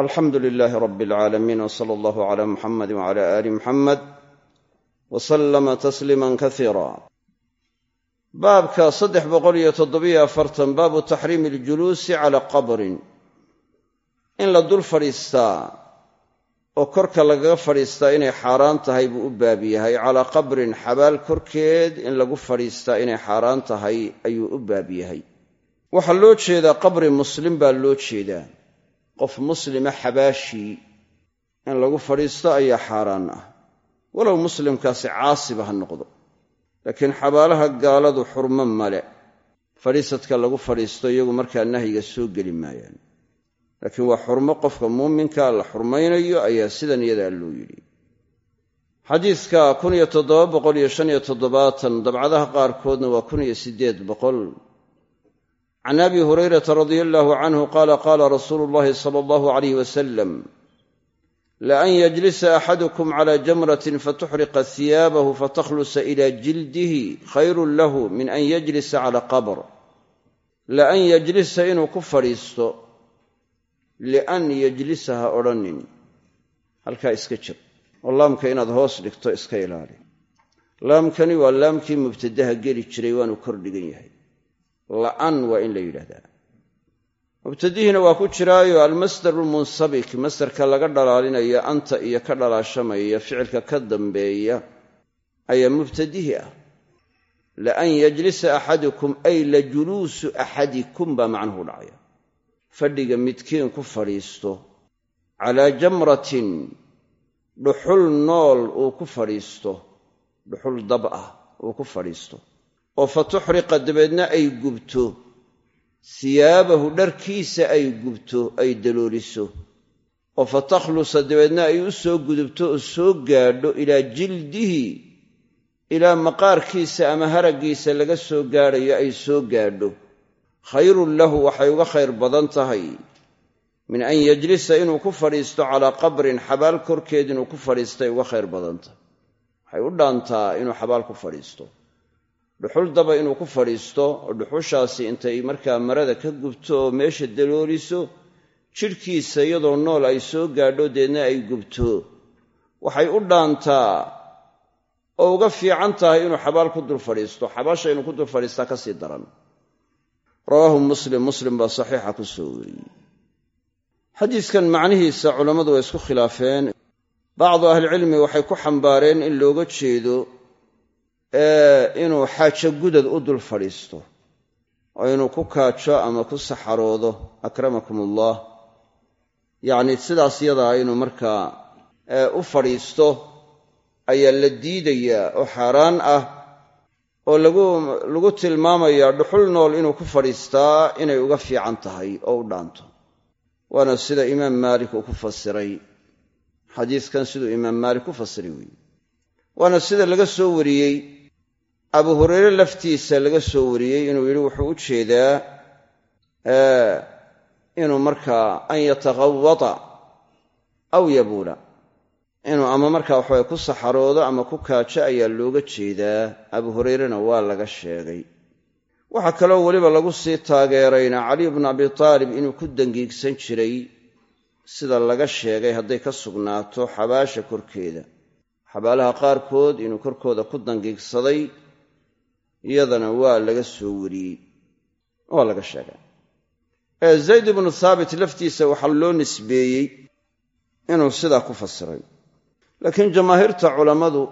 alxamdu lilaahi rabi alcaalamiin w sala allahu cala muxamadi wcala aali muxamed wa sallama tasliima kasiira baabka saddex boqol iyo toddobiyo afartan baabu taxriimi aljuluusi cala qabrin. In la dul fadhiistaa oo korka lagaga fadhiistaa inay xaaraan tahay buu u baab yahay. Calaa qabrin xabaal korkeed in lagu fadhiistaa inay xaaraan tahay ayuu u baab yahay. Waxaa loo jeedaa qabri muslim baa loo jeedaa qof muslima xabaashii in lagu fadhiisto ayaa xaaraan ah. Walow muslimkaasi caasiba ha noqdo laakiin xabaalaha gaaladu xurmo male. Fadhiisadka lagu fadhiisto iyagu markaa nahyiga soo geli maayaan. Laakiin waa xurmo qofka muuminka la xurmaynayo ayaa sidan iyadaa loo yidhi. Xadiidka dabcadaha qaarkoodna waa can abi hurayrata radia allahu canhu qaala qaala rasuulu llahi sala allahu alayh wasalam laan yajlisa axadukum cala jamratin fatuxriqa hiyaabahu fatakhlusa ila jildihi khayrun lahu min an yajlisa cala qabr laan yajlisa inuu ku fadhiisto lian yajlisa ha odhanin halkaa iska jir oo laamka inaad hoos dhigto iska ilaali laamkani waa laamkii mubtadaha geli jiray waanu kor dhigan yahay la'an waa in la yidhahdaa mubtadihiina waa ku jiraayo almasdaru lmunsabik masdarka laga dhalaalinaya anta iyo ka dhalaashamaya ficilka ka dambeeya ayaa mubtadihi ah. Laan yajlisa axadukum ay la juluusu axadikum baa macnuhu dhacaya. Fadhiga midkiin ku fadhiisto calaa jamratin dhuxul nool uu ku fadhiisto dhuxul dab ah uu ku fadhiisto oo fa tuxriqa dabeedna ay gubto. Siyaabahu dharkiisa ay gubto ay dalooliso. Oo fa takhlusa dabeedna ay u soo gudubto oo soo gaadho ilaa jildihi ilaa maqaarkiisa ama haraggiisa laga soo gaadhayo ay soo gaadho. Khayrun lahu waxay uga khayr badan tahay. Min an yajlisa inuu ku fadhiisto calaa qabrin xabaal korkeed inuu ku fadhiistay uga khayr badan tahay. Waxay u dhaantaa inuu xabaal ku fadhiisto dhuxul daba inuu ku fadhiisto oo dhuxushaasi intay markaa marada ka gubto oo meesha dalooliso jidhkiisa iyadoo nool ay soo gaadho deedna ay gubto. Waxay u dhaantaa oo uga fiican tahay inuu xabaal ku dul fadhiisto. Xabaasha inuu ku dul fadhiistaa ka sii daran. Rawaahu muslim. Muslim baa saxiixa ku soo wariyey. Xadiiskan macnihiisa culammadu way isku khilaafeen. Bacdu ahlicilmi waxay ku xambaareen in looga jeedo inuu xaajo gudad u dul fadhiisto oo inuu ku kaajo ama ku saxaroodo akramakum ullah yacni sidaas yadaa inuu markaa u fadhiisto ayaa la diidayaa oo xaaraan ah oo lagu tilmaamayaa dhuxul nool inuu ku fadhiistaa inay uga fiican tahay oo u dhaanto. Waana sida imaam maalik uu ku fasiray. Xadiiskan siduu imaam maalik ku fasiray weeye. Waana sida laga soo wariyey abu hureyre laftiisa laga soo wariyey inuu yidhi wuxuu u jeedaa inuu markaa an yataqawata aw yabuula. Inuu ama markaa waxaway ku saxaroodo ama ku kaajo ayaa looga jeedaa. Abu hureyrena waa laga sheegay. Waxaa kaloo weliba lagu sii taageerayna caliy bnu abi taalib inuu ku dangiigsan jiray sida laga sheegay hadday ka sugnaato xabaasha korkeeda. Xabaalaha qaarkood inuu korkooda ku dangiigsaday iyadana waa laga soo wariyey waa laga sheegay. Zayd ibnu thaabit laftiisa waxaa loo nisbeeyey inuu sidaa ku fasiray. Laakiin jamaahiirta culammadu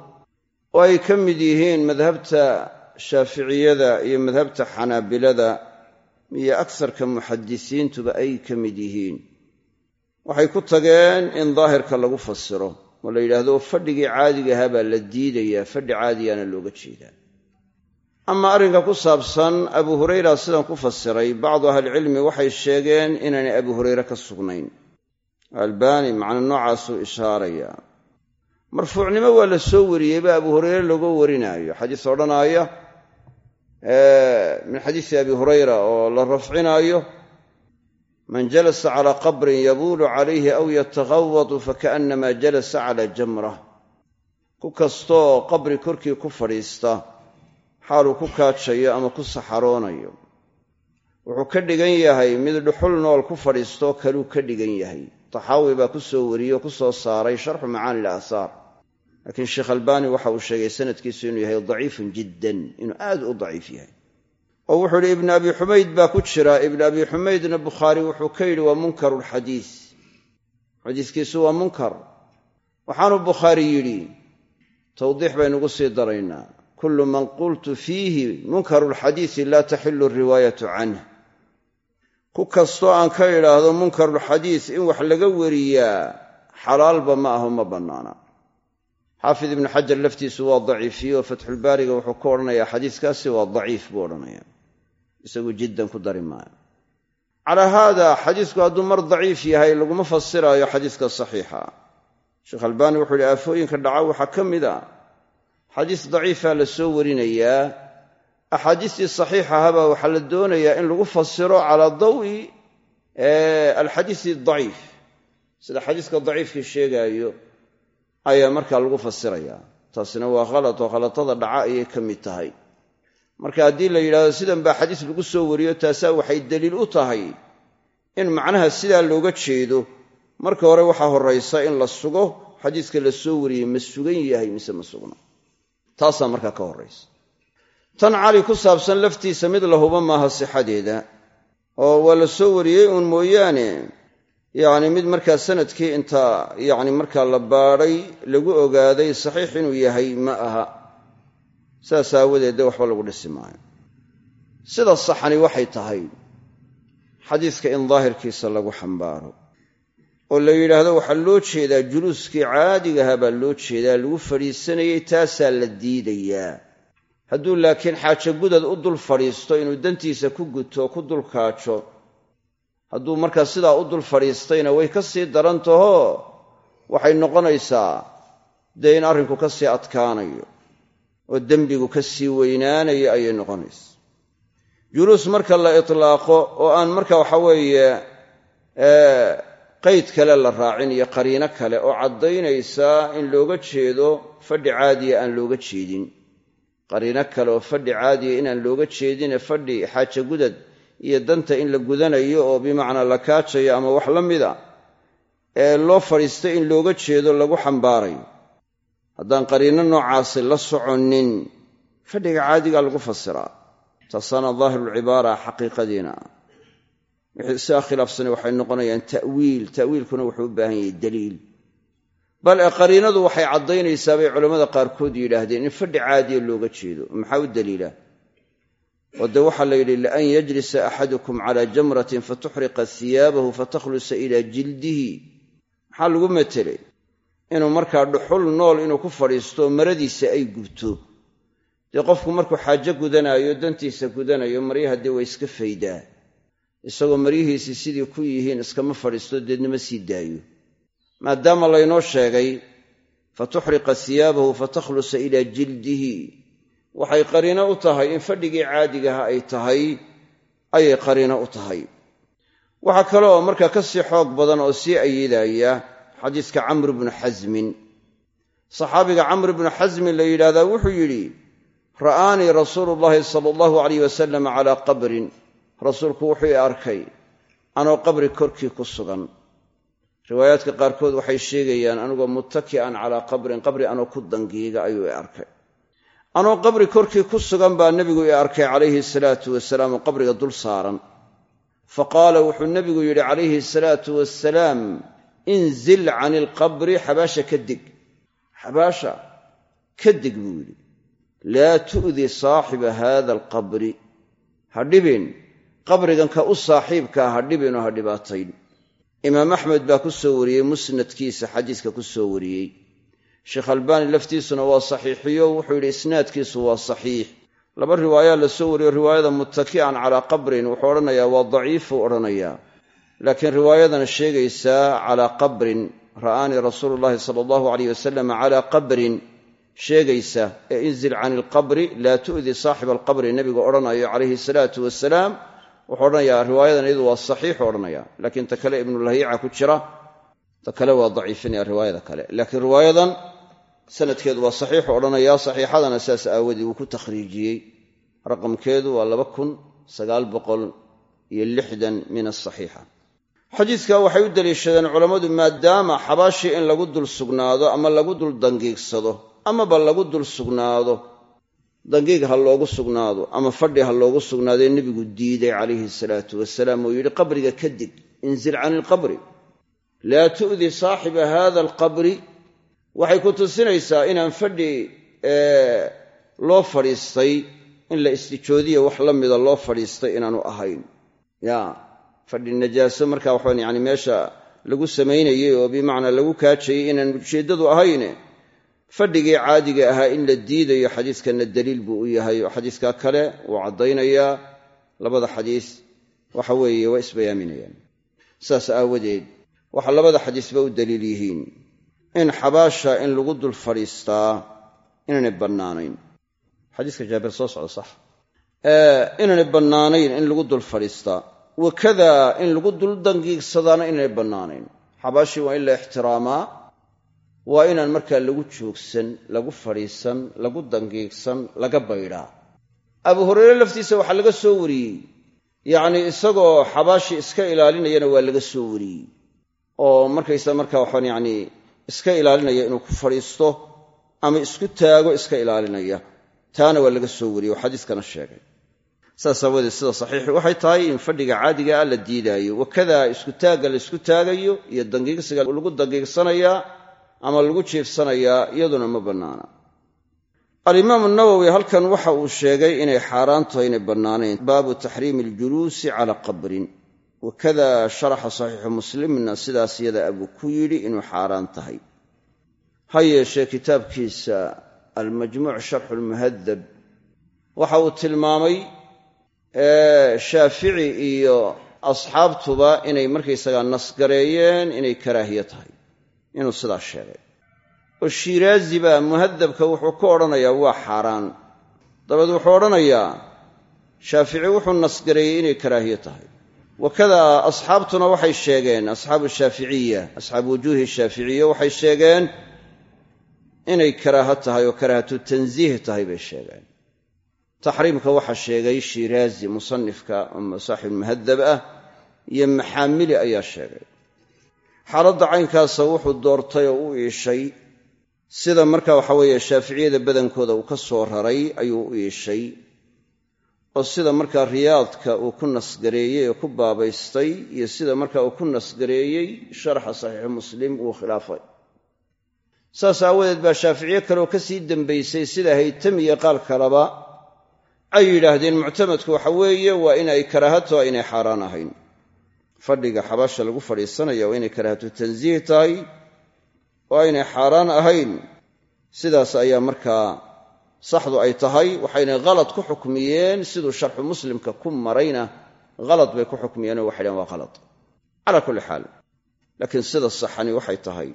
oo ay ka mid yihiin madhabta shaaficiyada iyo madhabta xanaabilada iyo agsarka muxadisiintuba ay ka mid yihiin. Waxay ku tageen in daahirka lagu fasiro oo la yidhaahdo fadhigii caadiga ahaa baa la diidayaa fadhi caadigaana looga jeedaa ama arrinka ku saabsan abu hurayra sidan ku fasiray bacdu ahlicilmi waxay sheegeen inaanay abu hurayre ka sugnayn. Albaani macna noocaasuu ishaaraya. Marfuucnimo waa la soo wariyeyba abu hurayre looga warinaayo. Xadiis odhanaaya min xadiisi abi hurayra oo la rafcinaayo man jalasa calaa qabrin yabuulu calayhi aw yataqawadu fakaannama jalasa cala jamra ku kastooo qabri korkii ku fadhiista xaaluu ku kaajayo ama ku saxaroonayo. Wuxuu ka dhigan yahay mid dhuxul nool ku fadhiistoo kaluu ka dhigan yahay. Taxaawi baa ku soo wariyey oo ku soo saaray sharxu macaani ilaahaar laakiin sheekh albaani waxa uu sheegay sanadkiisu inuu yahay daciifun jiddan inuu aad u daciif yahay. Oo wuxuu yidhi ibnu abi xumayd baa ku jira. Ibnu abi xumaydna bukhaari wuxuu ka yidhi waa munkaru lxadiis xadiiskiisu waa munkar. Waxaanu bukhaari yidhi tawdiix baynugu sii daraynaa kullu man qultu fiihi munkaru lxadiisi laa taxilu riwaayatu canh ku kastoo aan ka idhaahdo munkarulxadiis in wax laga wariyaa xalaalba ma aho ma bannaana. Xaafid ibnu xajar laftiisu waa daciifiye oo fatxulbaariga wuxuu ku odhanayaa xadiiskaasi waa daciif buu odhanaya isagu jiddan ku dari maayo. Calaa haada xadiisku hadduu mar daciif yahay laguma fasiraayo xadiiska saxiixa. Sheekh albaani wuxuu yidhi aafooyinka dhaca waxaa ka mid a xadiis daciifaa la soo warinayaa. Axaadiistii saxiixa ahabaa waxaa la doonayaa in lagu fasiro calaa dawi alxadiisi daciif. Sida xadiiska daciifkii sheegaayo ayaa markaa lagu fasirayaa taasina waa khalad oo khalatada dhaca ayay ka mid tahay. Marka haddii la yidhahdo sidan baa xadiis lagu soo wariyo taasaa waxay daliil u tahay in macnaha sidaa looga jeedo. Marka hore waxaa horraysa in la sugo xadiiska la soo wariyey ma sugan yahay mise ma sugna taasaa markaa ka horraysa. Tan cali ku saabsan laftiisa mid la huba maaha sixadeeda oo waa la soo wariyey uun mooyaane yacni mid markaa sannadkii inta yacni markaa la baadhay lagu ogaaday saxiix inuu yahay ma aha. Saas aawadeed dee waxba lagu dhisi maayo. Sida saxani waxay tahay xadiiska in daahirkiisa lagu xambaaro oo la yidhaahdo waxaa loo jeedaa juluuskii caadigaha baa loo jeedaa lagu fadhiisanayey taasaa la diidayaa. Hadduu laakiin xaajo gudad u dul fadhiisto inuu dantiisa ku guto ku dul kaajo hadduu markaa sidaa u dul fadhiistayna way ka sii daran taho waxay noqonaysaa dee in arrinku ka sii adkaanayo oo dembigu ka sii weynaanayo ayay noqonaysaa. Juluus marka la itlaaqo oo aan marka waxa weeye qayd kale la raacin iyo qariino kale oo caddaynaysa in looga jeedo fadhi caadiya aan looga jeedin. Qariino kale oo fadhi caadiya inaan looga jeedine fadhi xaaja gudad iyo danta in la gudanayo oo bimacnaa la kaajayo ama wax la mida ee loo fadhiistay in looga jeedo lagu xambaarayo. Haddaan qariino noocaasi la soconnin fadhiga caadigaa lagu fasiraa. Taasaana daahirulcibaara xaqiiqadiina. ah wixii sidaa khilaafsani waxay noqonayaan ta'wiil. Ta'wiilkuna wuxuu u baahan yahay daliil. Bal qariinadu waxay caddaynaysaa bay culammada qaarkood yidhaahdeen in fadhi caadiya looga jeedo. Maxaa u daliila? Oo dee waxaa la yidhi lian yajlisa axadukum calaa jamratin fatuxriqa hiyaabahu fatakhlusa ilaa jildihi. Maxaa lagu metelay? Inuu markaa dhuxul nool inuu ku fadhiisto maradiisa ay gubto. Dee qofku markuu xaajo gudanaayo dantiisa gudanayo maryaha dee waa iska faydaa isagoo maryihiisii sidii ku yihiin iskama fadhiisto deednama sii daayo. Maadaama laynoo sheegay fatuxriqa hiyaabahu fatakhlusa ilaa jildihi. Waxay qariino u tahay in fadhigii caadigaha ay tahay ayay qariino u tahay. Waxaa kale oo markaa ka sii xoog badan oo sii ayidaaya xadiiska camr bnu xasmin. Saxaabiga camr bnu xasmin la yidhahdaa wuxuu yidhi ra'aanii rasuulu llaahi sala allahu alayh wasalam calaa qabrin rasuulku wuxuu i arkay anoo qabri korkii ku sugan. Riwaayaadka qaarkood waxay sheegayaan anigoo muttaki'an calaa qabrin qabri anoo ku dangiiga ayuu i arkay. Anoo qabri korkii ku sugan baa nebigu i arkay calayhi salaatu wasalaam oo qabriga dul saaran. Fa qaala wuxuu nebigu yidhi calayhi salaatu wasalaam inzil cani ilqabri xabaasha ka deg xabaasha? Ka deg buu yidhi. Laa tu'di saaxiba haada alqabri ha dhibin qabrigan ka u saaxiibkaa ha dhibinoo ha dhibaatayn imaam axmed baa ku soo wariyey musnadkiisa xadiiska ku soo wariyey. Sheekh albaani laftiisuna waa saxiixiyo wuxuu yidhi isnaadkiisu waa saxiix. Laba riwaayaa la soo wariyo riwaayada muttaki'an calaa qabrin wuxuu odhanayaa waa daciifuu odhanayaa. Laakiin riwaayadan sheegaysaa calaa qabrin ra'aanii rasuulu llaahi sala allahu alayh wasalam calaa qabrin sheegaysa. Ee inzil cani ilqabri laa tu'di saaxiba alqabri nebigu odhanayo calayhi salaatu wasalaam wuxuu odhanayaa riwaayadan iyadu waa saxiixu odhanaya laakiin ta kale ibnulahiica ku jira ta kale waa daciifinaya riwaayada kale. Laakiin riwaayadan sanadkeedu waa saxiixu odhanayaa saxiixadana saas aawadii wuu ku takhriijiyey. Raqamkeedu waa laba kun sagaal boqol iyo lixdan min asaxiixa xadiidka waxay u deliishadeen culammadu maadaama xabaashii in lagu dul sugnaado ama lagu dul dangiigsado amaba lagu dul sugnaado dangiig ha loogu sugnaado ama fadhi ha loogu sugnaadee nebigu diiday calayhi salaatu wasalaam uu yidhi qabriga ka dig inzil cani ilqabri laa tu'di saaxiba hada alqabri. Waxay ku tusinaysaa inaan fadhi loo fadhiistay in la istijoodiya wax la mida loo fadhiistay inaanu ahayn. Ya fadhi najaaso marka waxaan yani meesha lagu samaynayey oo bimacnaa lagu kaajayey inaan ujeeddadu ahayne fadhigii caadiga ahaa in la diidayo xadiiskanna daliil buu u yahay oo xadiiska kale wuu caddaynayaa labada xadiis. Waxa weeye waa isbayaaminayaan. Saas aawadeed waxa labada xadiisba u daliil yihiin in xabaasha in lagu dul fadhiistaa inaanay bannaanayn. Xadiiska jaabir soo socda sax. Inaanay bannaanayn in lagu dul fadhiistaa. Wakada in lagu dul dangiigsadaana inaanay bannaanayn. Xabaashii waa in la ixtiraamaa waa inaan markaa lagu joogsan lagu fadhiisan lagu dangiigsan laga baydhaa abu hureyre laftiisa waxaa laga soo wariyey. Yacnii isagoo xabaashii iska ilaalinayana waa laga soo wariyey. Oo markaysa markaa waxaan yacnii iska ilaalinaya inuu ku fadhiisto ama isku taago iska ilaalinaya taana waa laga soo wariyey oo xadiiskana sheegay. Saas aawadeed sida saxiixi waxay tahay in fadhiga caadiga ah la diidaayo. Wakadaa isku taagga la isku taagayo iyo dangiigsiga lagu dangiigsanayaa ama lagu jiifsanayaa iyaduna ma bannaana. Alimaamu nawowi halkan waxa uu sheegay inay xaaraan tahay inay bannaanayn. Baabu taxriimi aljuluusi cala qabrin. Wakada sharaxa saxiixu muslimna sidaas yada abuu ku yidhi inuu xaaraan tahay. Ha yeeshee kitaabkiisa almajmuuc sharxu lmuhadab waxa uu tilmaamay shaafici iyo asxaabtuba inay markaysagaa nasgareeyeen inay karaahiye tahay inuu sidaas sheegay. Oo shiiraazi baa muhadabka wuxuu ku odhanayaa waa xaaraan. Dabeed wuxuu odhanayaa shaafici wuxuu nasgareeyey inay karaahiye tahay. Wakadaa asxaabtuna waxay sheegeen asxaabu shaaficiya asxaabu wujuuhi shaaficiya waxay sheegeen inay karaaho tahay oo karaahatu tansiih tahay bay sheegeen. Taxriimka waxaa sheegay shiiraazi musanifka saaxibulmuhadab ah iyo maxaamili ayaa sheegay xaaladda caynkaasa wuxuu doortay oo u iishay sida marka waxa weeye shaaficiyada badankooda uu ka soo raray ayuu u iishay oo sida markaa riyaadka uu ku nasgareeyey oo ku baabaystay iyo sida marka uu ku nasgareeyey sharaxa saxiixu muslim uu khilaafay. Saas aawadeed baa shaaficiye kaleoo ka sii dembaysay sida haytamiya qaal kaleba ay yidhaahdeen muctamadku waxa weeye waa inay karaahato inay xaaraan ahayn fadhiga xabaasha lagu fadhiisanaya waa inay karaahatu tansiih tahay oo aynay xaaraan ahayn. Sidaas ayaa markaa saxdu ay tahay waxaynay halad ku xukmiyeen siduu sharxu muslimka ku marayna. Halad bay ku xukmiyeenoo waxay waa halad calaa kulli xaal. Laakiin sida saxani waxay tahay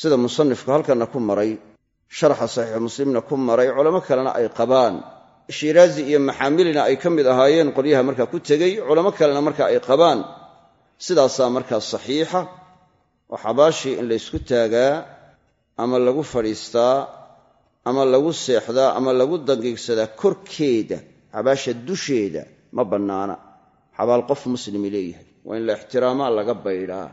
sida musanifku halkanna ku maray sharaxa saxiixu muslimna ku maray culamo kalena ay qabaan. Shiiraazi iyo maxaamilina ay ka mid ahaayeen qolyaha markaa ku tegey culamo kalena marka ay qabaan sidaasaa markaa saxiixa oo xabaashii in laysku taagaa ama lagu fadhiistaa ama lagu seexdaa ama lagu dangiigsadaa korkeeda xabaasha dusheeda ma bannaana. Xabaal qof muslimi leeyahay. Waa in la ixtiraamaa laga baydhaa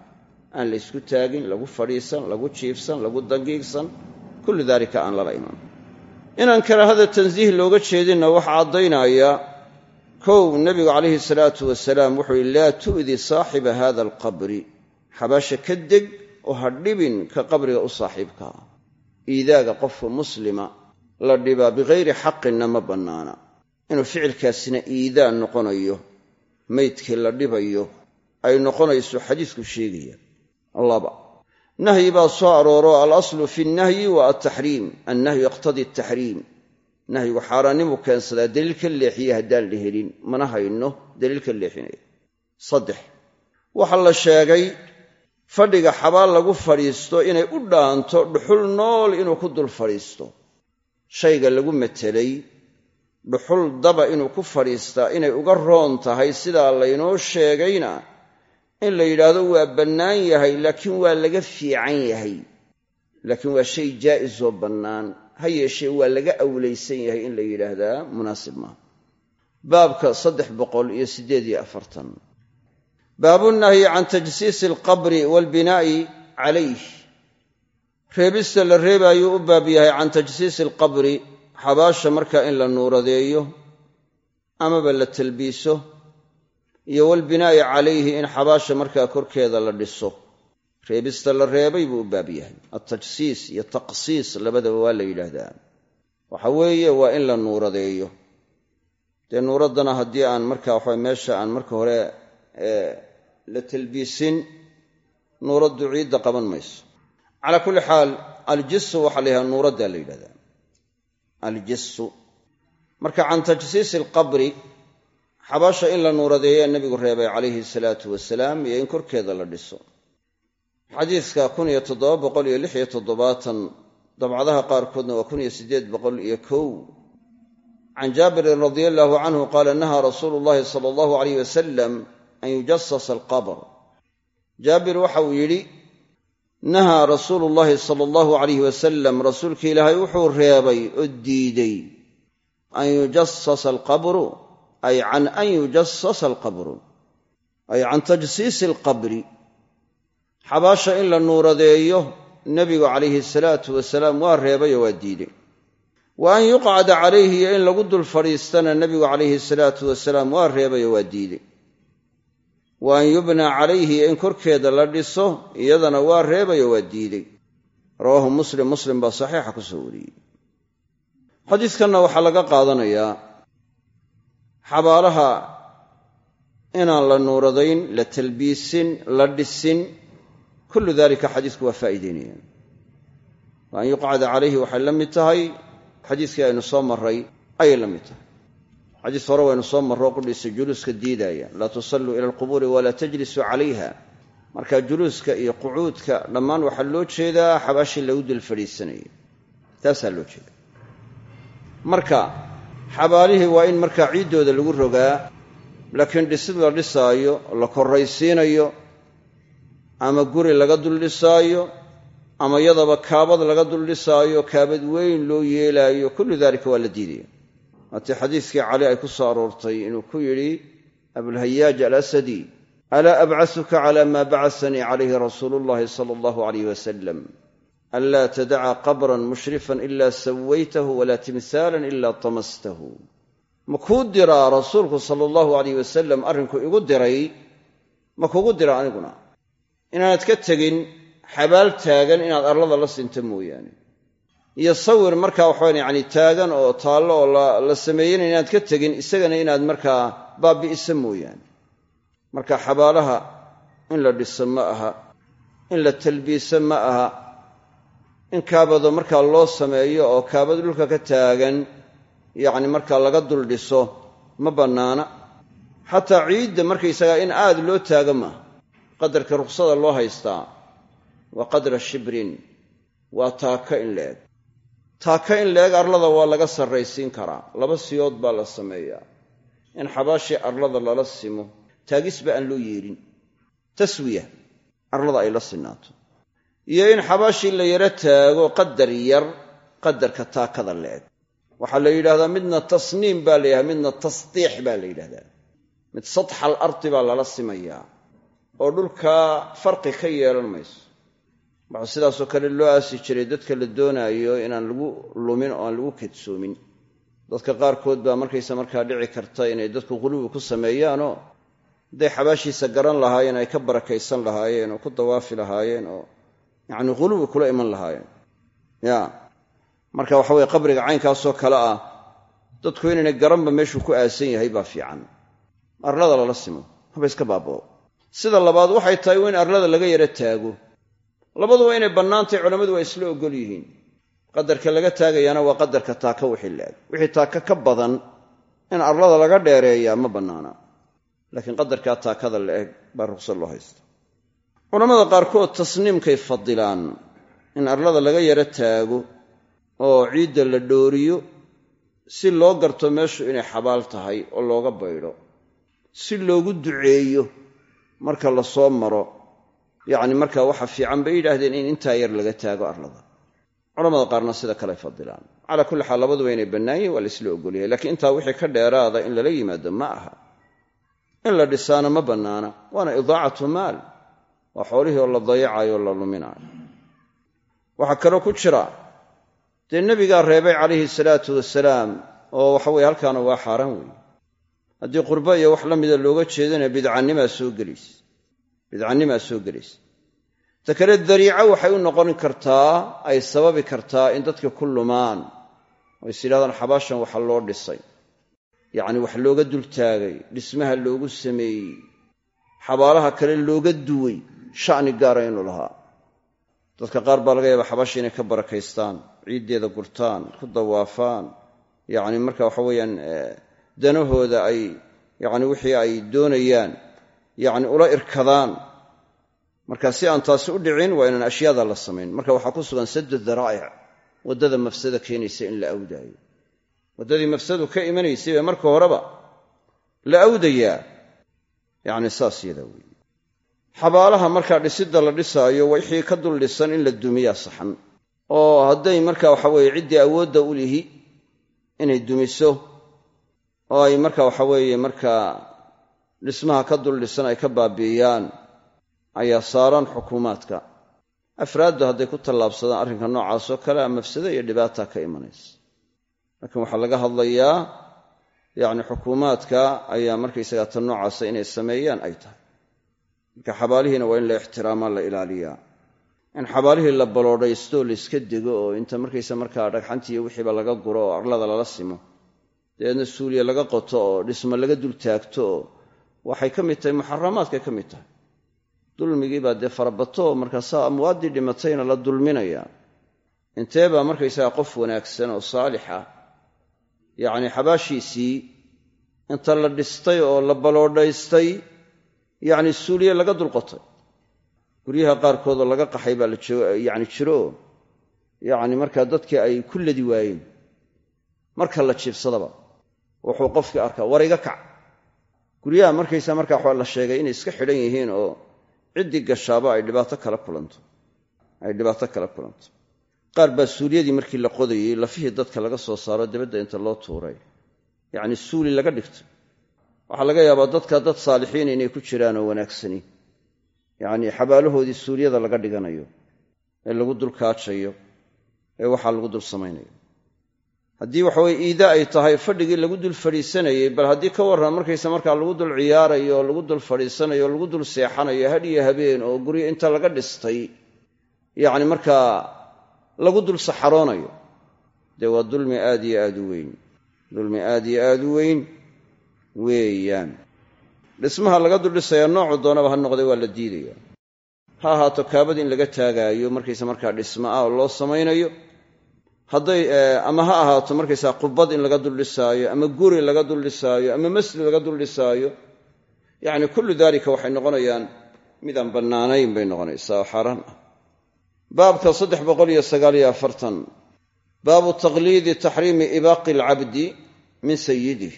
aan laysku taagin lagu fadhiisan lagu jiifsan lagu dangiigsan. Kullu daalika aan lala iman inaan karaahada tansiih looga jeedinna waxaa caddaynaya kow nebigu calayhi salaatu wasalaam wuxuu yihi laa tu'di saaxiba hada alqabri. Xabaasha ka deg oo ha dhibin ka qabriga u saaxiibkaa iidaaga qofka muslima la dhibaa bikayri xaqinna ma bannaana. Inuu ficilkaasina iidaa noqonayo maydkii la dhibayo ay noqonayso xadiisku sheegaya. Laba nahyi baa soo arooro alaslu fi nnahyi wa altaxriim annahyu yaqtadii ataxriim nahyigu xaaraannimuu keensadaa daliil ka leexiye haddaan la helin mana hayno daliil ka leexinaya. Saddex waxaa la sheegay fadhiga xabaal lagu fadhiisto inay u dhaanto dhuxul nool inuu ku dul fadhiisto. Shayga lagu matelay dhuxul daba inuu ku fadhiistaa inay uga roon tahay sidaa laynoo sheegayna in la yidhaahdo waa bannaan yahay laakiin waa laga fiican yahay. Laakiin waa shay jaa'isoo bannaan ha yeeshee waa laga awlaysan yahay in la yidhaahdaa munaasib maaha baabka saddex boqol iyo siddeed iyo afartan. Baabunahyi can tajsiisi alqabri waalbinaa'i calayh reebista la reebaayuu u baab yahay can tajsiisi alqabri xabaasha markaa in la nuuradeeyo amaba la talbiiso iyo walbinaa'i calayhi in xabaasha markaa korkeeda la dhiso reebista la reebay buu u baab yahay. Altajsiis iyo taqsiis labadaba waa la yidhaahdaa. Waxa weeye waa in la nuuradeeyo. Dee nuuraddana haddii aan marka waxa meesha aan marka hore la talbiisin nuuraddu ciidda qaban mayso. Calaa kulli xaal aljisu waxaa la yidhahda nuuraddaa la yidhahdaa aljisu marka can tajsiisi alqabri xabaasha in la nuuradeeyaa nebigu reebay calayhi salaatu wasalaam iyo in korkeeda la dhiso xadiidka kun iyo toddoba boqol iyo lix iyo toddobaatan dabcadaha qaarkoodna waa kun iyo siddeed boqol iyo kow. Can jaabirin radia allaahu canhu qaala nahaa rasuulu llahi sala allahu alayh wasalam an yujasasa alqabr. Jaabir waxa uu yidhi nahaa rasuulu llahi sala allahu alayh wasalam rasuulka ilaahay wuxuu reebay oo diidey an yujasasa alqabru ay can an yujasasa alqabru ay can tajsiisi alqabri xabaasha in la nuuradeeyo nebigu calayhi salaatu wasalaam waa reebayoo waa diiday wa an yuqcada calayhi iyo in lagu dul fadhiistana nebigu calayhi salaatu wasalaam waa reebayoo waa diiday wa an yubnaa calayhi in korkeeda la dhiso iyadana waa reebayoo waa diiday rawaahu muslim muslim baa saxiixa ku soo wariyey. Xadiidkanna waxaa laga qaadanayaa xabaalaha inaan la nuuradayn la talbiisin la dhisin kullu dalika xadiisku waa faa'iideynaya wa an yuqcada calayhi waxay la mid tahay xadiiskii aynu soo marray ayay la mid tahay xadiis hore waynu soo marroo qudhiisa juluuska diidaaya laa tusalluu ila alqubuuri walaa tajlisuu calayha marka juluuska iyo qucuudka dhammaan waxaa loo jeedaa xabaashii lagu dul fadhiisanayay taasaa loo jeeda marka xabaalihii waa in markaa ciiddooda lagu rogaa laakiin dhisid la dhisaayo la korraysiinayo ama guri laga dul dhisaayo ama yadaba kaabad laga dul dhisaayo kaabad weyn loo yeelaayo kullu dalika waa la diidaya waatii xadiiskii cali ay ku soo aroortay inuu ku yidhi abulhayaaj alasadi alaa abcasuka cala maa bacasanii calayhi rasuulu llahi sala allahu alayh wasalam anlaa tadaca qabran mushrifan ila sawaytahu walaa timhaalan ila tamastahu. Ma kuu diraa rasuulku sala allahu alayh wasalam arrinku igu diray? Ma kugu dira aniguna inaanad ka tegin xabaal taagan inaad arlada la sinto mooyaane. Iyo sawir markaa waxawan yacni taagan oo taallo oo la sameeyena inaad ka tegin isagana inaad markaa baabi'isa mooyaane. Marka xabaalaha in la dhiso ma aha in la talbiiso ma aha in kaabado markaa loo sameeyo oo kaabad dhulka ka taagan yacni markaa laga dul dhiso ma bannaana. Xataa ciidda markaysagaa in aad loo taaga maaha qadarka ruksada loo haystaa waa qadra shibrin waa taaka in la eg taaka in la eg arlada waa laga sarraysiin karaa. Laba siyood baa la sameeyaa. In xabaashii arlada lala simo taagisba aan loo yeelin taswiya arlada ay la sinaato. Iyo in xabaashii la yaro taago qadar yar qadarka taakada la eg waxaa la yidhahdaa midna tasniim baa la yidhahda midna tasdiix baa la yidhahdaa mid sadxal ardi baa lala simayaa oo dhulkaa farqi ka yeelan mayso. Waxaa sidaasoo kale loo aasi jiray dadka la doonaayo inaan lagu lumin oo aan lagu kedsoomin. Dadka qaarkood baa markaysa markaa dhici karta inay dadku quluwi ku sameeyaanoo hadday xabaashiisa garan lahaayeen ay ka barakaysan lahaayeen oo ku dawaafi lahaayeen oo yacni quluwi kula iman lahaayeen. Ya marka waxa weye qabriga caynkaasoo kale ah dadku inaynay garanba meeshuu ku aasan yahay baa fiican. Arlada lala simo haba iska baabao sida labaad waxay tahay in arlada laga yaro taago. Labaduba inay bannaantahy culammadu waa isla ogol yihiin. Qadarka laga taagayaana waa qadarka taaka wixii la eg wixii taaka ka badan in arlada laga dheereeyaa ma bannaana. Laakiin qadarkaa taakada la eg baa ruqsad loo haysta culammada qaarkood tasniimkay fadilaan in arlada laga yaro taago oo ciidda la dhooriyo si loo garto meeshu inay xabaal tahay oo looga baydho si loogu duceeyo marka la soo maro yacni marka waxa fiican bay yidhaahdeen in intaa yar laga taago arlada. Culamada qaarna sida kale fadilaan calaa kulli xaal labaduba inay bannaan yihiin waa la isla ogolyahay. Lakiin intaa wixii ka dheeraada in lala yimaado ma aha. In la dhisaana ma bannaana waana idaacatu maal. Waa xoolihii oo la dayacayo oo la luminaayo. Waxaa kaloo ku jira dee nebigaa reebay calayhi salaatu wasalaam oo waxa weye halkaana waa xaaraan weeye haddii qurbo iyo wax la mida looga jeedana bidcannimaa soo gelaysa bidcannimaa soo gelaysa ta kale dariico waxay u noqon kartaa ay sababi kartaa in dadka ku lumaan. Oo is yidhahdaan xabaashan waxa loo dhisay. Yacni wax looga dultaagay dhismaha loogu sameeyey xabaalaha kale looga duway sha'ni gaara inuu lahaa. Dadka qaar baa laga yaabaa xabaasha inay ka barakaystaan ciiddeeda gurtaan ku dawaafaan. Yacni marka waxa weeyaan danahooda ay yacni wixii ay doonayaan yacni ula irkadaan. Marka si aan taasi u dhicin waa inaan ashyaada la samayn. Marka waxaa ku sugan saddu daraa'ic waddada mafsada keenaysa in la awdaayo. Waddadii mafsadu ka imanaysay bee marka horeba la awdayaa yacni saas yadaa weeye. Xabaalaha markaa dhisidda la dhisaayo wixii ka dul dhisan in la dumiyaa saxan. Oo hadday marka waxa weeye ciddii awoodda u lihi inay dumiso oo ay marka waxa weeye markaa dhismaha ka dul dhisan ay ka baabi'iyaan ayaa saaran xukuumaadka. Afraaddu hadday ku tallaabsadaan arrinka noocaasoo kale a mafsado iyo dhibaata ka imanaysa. Laakiin waxaa laga hadlayaa yacni xukuumaadka ayaa markaysagaa tan noocaasa inay sameeyaan ay tahay. Marka xabaalihiina waa in la ixtiraamaa la ilaaliyaa. In xabaalihii la baloodhaystoo layska dego oo inta markaysa markaa dhagxantiiyo wixiiba laga guro oo arlada lala simo dabeedna suuliya laga qoto oo dhismo laga dul taagto oo waxay ka mid tahay muxaramaadkay ka mid tahay. Dulmigii baa dee farabato markaasaa amwaaddii dhimatayna la dulminayaa intee baa markaysagaa qof wanaagsan oo saalix ah yacni xabaashiisii inta la dhistay oo la baloodhaystay yacni suuliye laga dulqotay guryaha qaarkoodoo laga qaxay baa layacni jiro oo yacni markaa dadkii ay ku ladi waayeen. Marka la jiibsadaba wuxuu qofkii arkaa war iga kac. Guryaha markaysa markaa la sheegay inay iska xidhan yihiin oo ciddii gashaaba ay dhibaato kala kulanto. Ay dhibaato kala kulanto. Qaar baa suuliyadii markii la qodayey lafihii dadka laga soo saaro dabadda inta loo tuuray. Yacni suuli laga dhigtay. Waxaa laga yaabaa dadka dad saalixiin inay ku jiraan oo wanaagsani. Yacnii xabaalahoodii suuliyada laga dhiganayo ee lagu dul kaajayo ee waxaa lagu dul samaynayo haddii waxaweye iida ay tahay fadhigii lagu dul fadhiisanayey bal haddii ka warran markaysa markaa lagu dul ciyaarayo oo lagu dul fadhiisanayo o lagu dul seexanayo had iyo habeen oo guryo inta laga dhistay yacni markaa lagu dul saxaroonayo dee waa dulmi aad iyo aad u weyn. Dulmi aad iyo aad u weyn weeyaan. Dhismaha laga dul dhisayaa noocu doonaba ha noqday waa la diidaya ha ahaato kaabad in laga taagaayo markaysa markaa dhismo ah oo loo samaynayo hadday ama ha ahaato markaysaa qubad in laga dul dhisaayo ama guri laga dul dhisaayo ama masjid laga dul dhisaayo yacni kullu daalika waxay noqonayaan midaan bannaanayn bay noqonaysaa oo xaaraan ah. Baabka saddex boqol iyo sagaaliyo afartan. Baabu taqliidi taxriimi ibaaqi alcabdi min sayidih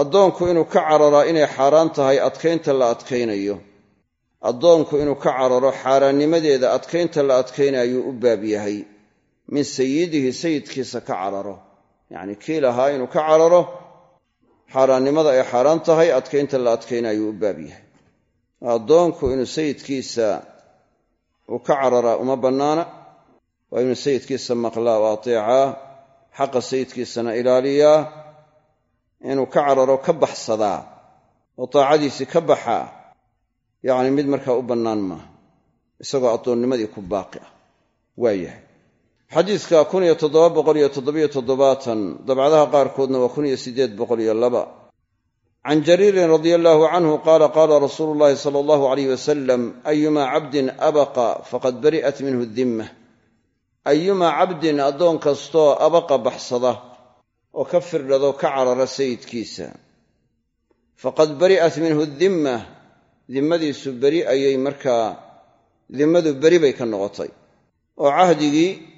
addoonku inuu ka cararaa inay xaaraan tahay adkaynta la adkaynayo. Addoonku inuu ka cararo xaaraannimadeeda adkaynta la adkaynayuu u baab yahay min sayidihi sayidkiisa ka cararo. Yacnii kii lahaa inuu ka cararo xaaraannimada ay xaaraan tahay adkaynta la adkaynayuu u baab yahay. Addoonku inuu sayidkiisa uu ka cararaa uma bannaana waa inuu sayidkiisa maqlaa oo ateecaa xaqa sayidkiisana ilaaliyaa inuu ka cararo ka baxsadaa oo taacadiisii ka baxaa yacni mid markaa u bannaan maaha isagoo addoonnimadii ku baaqi ah waa yahay xadiidka kun iyo toddoba boqol iyo toddobiyo toddobaatan dabcadaha qaarkoodna waa kun iyo siddeed boqol iyo laba. Can jariirin radia allaahu canhu qaala qaala rasuulu llaahi sala allahu alayh wasalam ayumaa cabdin abaqa faqad bari'at minhu dimma ayumaa cabdin addoon kastoo abaqa baxsada oo ka firdhado ka carara sayidkiisa. Faqad bari'at minhu dimma dimmadiisu beri ayay markaa dimmadu beri bay ka noqotay. Oo cahdigii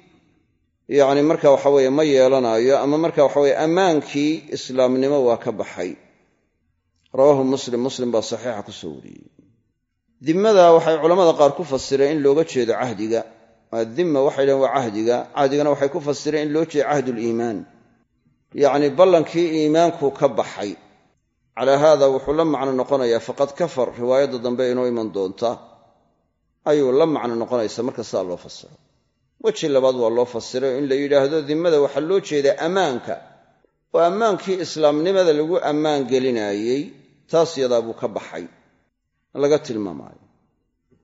yacni marka waxa weeye ma yeelanaayo ama marka waxa weye ammaankii islaamnimo waa ka baxay. Rawaahu muslim muslim baa saxiixa ku soo wariyey. Dimmada waxay culammada qaar ku fasireen in looga jeedo cahdiga. Addimma waxay dhaheen waa cahdiga. Cahdigana waxay ku fasireen in loo jeedo cahduliimaan yacni ballankii iimaankuu ka baxay. Calaa haada wuxuu la macno noqonayaa faqad kafar. Riwaayadda dambe inoo iman doonta ayuu la macno noqonaysa marka sidaa loo fasiro weji labaad waa loo fasiray in la yidhaahdo dimmada waxaa loo jeedaa ammaanka. Oo ammaankii islaamnimada lagu ammaan gelinaayey taas yadaa buu ka baxay. Laga tilmaamaayo.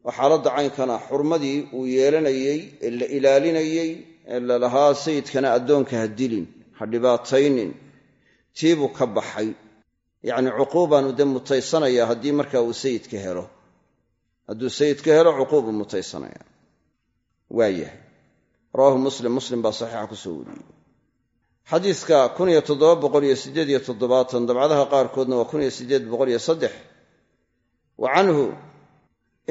Oo xaaladda caynkana xurmadii uu yeelanayey ee la ilaalinayey ee lalahaa sayidkana addoonka ha dilin ha dhibaataynin. Tiibuu ka baxay. Yacni cuquubaanu dee mutaysanaya haddii markaa uu sayidka helo. Hadduu sayidka helo cuquubu mutaysanaya waa yahay rawaahu muslim muslim baa saxiixa ku soo wariyey. Xadiidka kun iyo toddoba boqol qaarkoodna waa kun iyo siddeed boqol iyo saddex. Wa canhu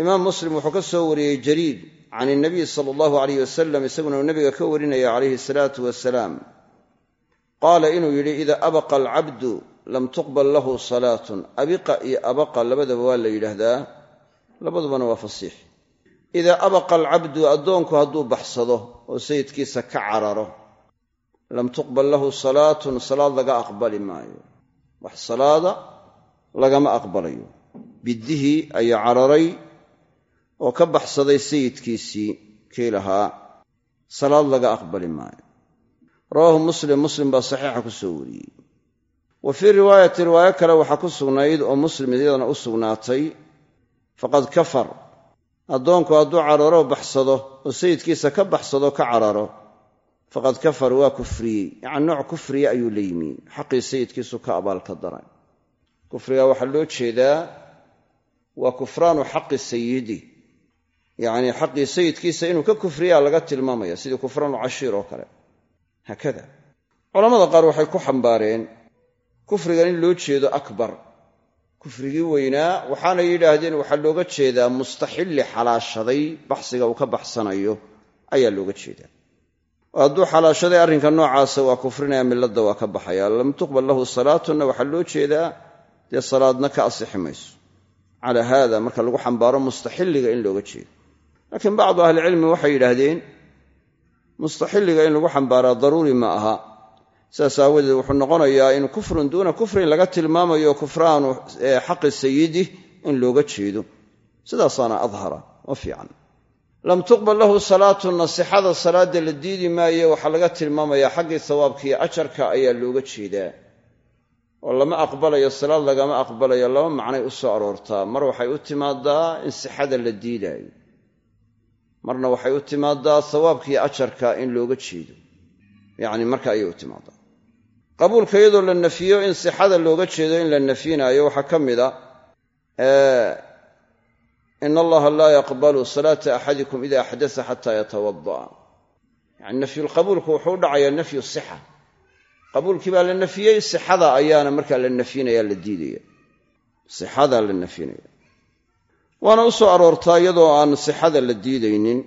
imaam muslim wuxuu ka soo wariyey jariid can inabiy sala allahu alayh wasalam isaguna nabiga ka warinaya calayhi salaatu wasalaam qaala inuu yidhi ida abaqa alcabdu lam tuqbal lahu salaatun. Abiqa iyo abaqa labadaba waa la yidhaahdaa. Labadubana waa fasiix idaa abaqa alcabdu addoonku hadduu baxsado oo sayidkiisa ka cararo lam tuqbal lahu salaatun salaad laga aqbali maayo. Wax salaada lagama aqbalayo. Biddihii ayaa cararay oo ka baxsaday sayidkiisii kii lahaa salaad laga aqbali maayo. Rawaahu muslim muslim baa saxiixa ku soo wariyey. Wa fii riwaayati riwaayo kale waxaa ku sugnayd oo muslim iyadana u sugnaatay faqad kafar addoonku hadduu cararo baxsado oo sayidkiisa ka baxsado ka cararo faqad kafar waa kufriyey. Yacni nooc kufriya ayuu la yimi xaqii sayidkiisu ka abaalka daray. Kufriga waxaa loo jeedaa waa kufraanu xaqi sayidi. Yacnii xaqii sayidkiisa inuu ka kufriyaa laga tilmaamaya sidii kufraanu cashiir oo kale. Haakada culamada qaar waxay ku xambaareen kufrigan in loo jeedo akbar kufrigii weynaa waxaanay yidhaahdeen waxaa looga jeedaa mustaxilli xalaashaday baxsiga uu ka baxsanayo ayaa looga jeedaa. Hadduu xalaashaday arrinka noocaasa waa kufrinaya milladda waa ka baxaya. Lam tuqbal lahu salaatunna waxaa loo jeedaa dee salaadna ka asixi mayso. Calaa haada marka lagu xambaaro mustaxilliga in looga jeedo. Laakiin bacdu ahlicilmi waxay yidhaahdeen mustaxilliga in lagu xambaaraa daruuri ma aha sidaas aawadeed wuxuu noqonayaa in kufrun duuna kufrin laga tilmaamayo kufraanu xaqi sayidi in looga jeedo. Sidaasaana adhara oo fiican. Lam tuqbal lahu salaatuna sixada salaadda la diidi maaye waxaa laga tilmaamayaa xaggii sawaabkiiyo ajarka ayaa looga jeedaa oo lama aqbalayo salaad lagama aqbalayo laba macnay u soo aroortaa. Mar waxay u timaadaa in sixada la diidaayo. Marna waxay u timaadaa sawaabkiiyo ajarka in looga jeedo. Yacni marka ayay u timaadaa qabuulka iyadoo la nafiyo in sixada looga jeedo in la nafyinaayo waxaa ka mid a in allaha laa yaqbalu salaata axadikum ida axdasa xataa yatawada'a yani nafyulqabuulku wuxuu u dhacayaa nafyu sixa. Qabuulkii baa la nafiyey sixada ayaana markaa la nafyinaya la diidaya. Sixadaa la nafyinaya waana u soo aroortaa iyadoo aan sixada la diidaynin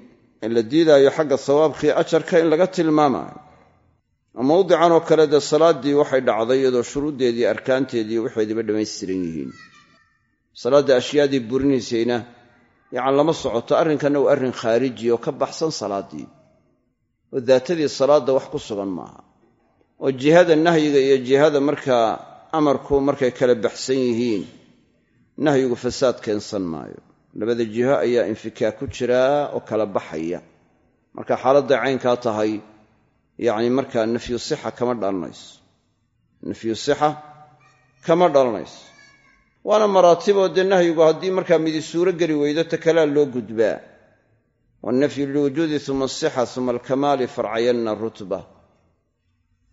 in la diidaayo xagga sawaabkii ajarka in laga tilmaamayo mawdican oo kale dee salaaddii waxay dhacday iyadoo shuruuddeedii arkaanteedii waxeediiba dhammaystiran yihiin. Salaaddii ashyaadii burinaysayna yacan lama socoto arrinkanna waa arrin khaariji oo ka baxsan salaaddii oo daatadii salaadda wax ku sugan maaha. Oo jihada nahyiga iyo jihada markaa amarku markay kala baxsan yihiin nahyigu fasaad keensan maayo. Labada jiho ayaa infikaak ku jiraa oo kala baxaya. Marka xaaladday caynkaa tahay yacni markaa nafyu sixa kama dhalanayso nafyu sixa kama dhalanayso waana maraatiboo dee nahyigu haddii markaa midi suuro geli weydo ta kalea loo gudbaa. Wannafyu liwujuudi uma asixa uma alkamaali farcayanna rutba.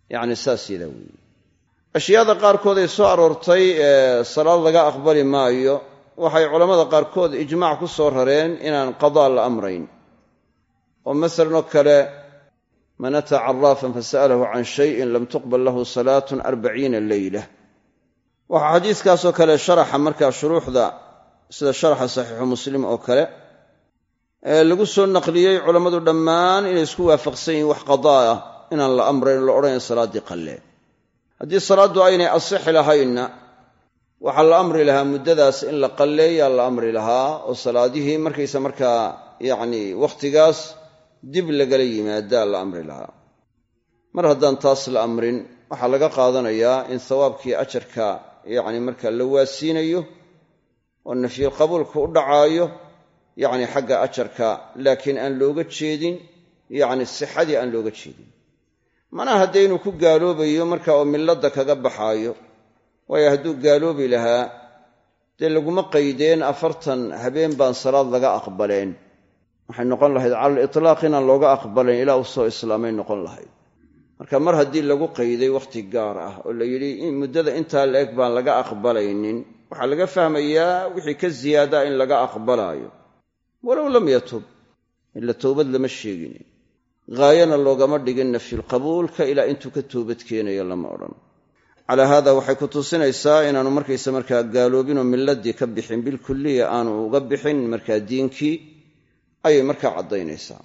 Yacni saas yadaa weeye. Ashyaada qaarkood ay soo aroortay ee salaad laga aqbali maayo waxay culammada qaarkood ijmaac ku soo rareen inaan qadaa la amrayn. Oo masalan oo kale man ataa caraafan fasa'alahu can shayin lam tuqbal lahu salaatun arbaciina leyla. Waxaa xadiiskaasoo kale sharaxa markaa shuruuxda sida sharaxa saxiixu muslim oo kale ee lagu soo naqliyey culammadu dhammaan inay isku waafaqsan yihiin wax qadaa ah inaan la amrayn la odhanayn salaaddii qallee haddii salaaddu aynay asixi lahaynna waxaa la amri lahaa muddadaas in la qalleeyaa la amri lahaa oo salaadihii markaysa markaa yacni wakhtigaas dib lagala yimaadaa la amri lahaa. Mar haddaan taas la amrin waxaa laga qaadanayaa in sawaabkii ajarka yacni marka la waasiinayo oo nafyulqabuulka u dhacaayo yacni xagga ajarka laakiin aan looga jeedin yacni sixadii aan looga jeedin. Macnaha haddee inuu ku gaaloobayo marka oo milladda kaga baxaayo waayo hadduu gaaloobi lahaa dee laguma qaydeen afartan habeen baan salaad laga aqbaleen waxay noqon lahayd cala alitlaaq inaan looga aqbalayn ilaa uu soo islaamay noqon lahayd. Marka mar haddii lagu qayday wakhti gaar ah oo la yidhi muddada intaa la eg baan laga aqbalaynin waxaa laga fahmayaa wixii ka ziyaadaa in laga aqbalaayo. Walow lam yatub ila towbad lama sheegin haayana loogama dhigin nafyulqabuulka ilaa intuu ka toobad keenayo lama odhan. Calaa haada waxay ku tusinaysaa inaanu markaysa markaa gaaloobinoo milladii ka bixin bilkulliya aanu uga bixin markaa diinkii ayay markaa caddaynaysaa.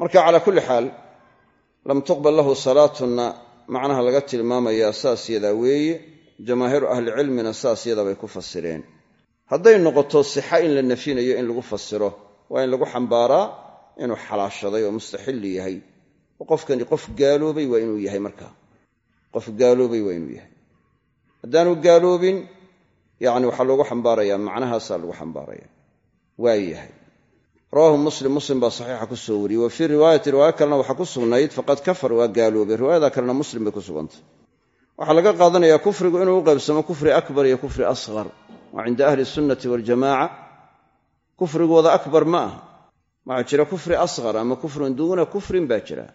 Marka calaa kulli xaal lam tuqbal lahu salaatunna macnaha laga tilmaamayaa saas yadaa weeye jamaahiiru ahlicilmina saas yada bay ku fasireen. Hadday noqoto sixa in la nafinayo in lagu fasiro waa in lagu xambaaraa inuu xalaashaday oo mustaxilli yahay. Oo qofkani qof gaaloobay waa inuu yahay markaa. Qof gaaloobay waa inuu yahay. Haddaanu gaaloobin yacni waxaa loogu xambaarayaa macnahaasaa lagu xambaaraya. Waa yahay rawaahu muslim muslim baa saxiixa ku soo wariyey. Wa fii riwaayati riwaayo kalena waxaa ku sugnayd faqad kafar waa gaaloobay riwaayada kalena muslim bay ku sugantay. Waxaa laga qaadanayaa kufrigu inuu u qaybsamo kufri akbar iyo kufri asqar waa cinda ahli sunnati waljamaaca kufrigooda akbar ma aha. Waxaa jira kufri asqar ama kufrun duuna kufrin baa jira.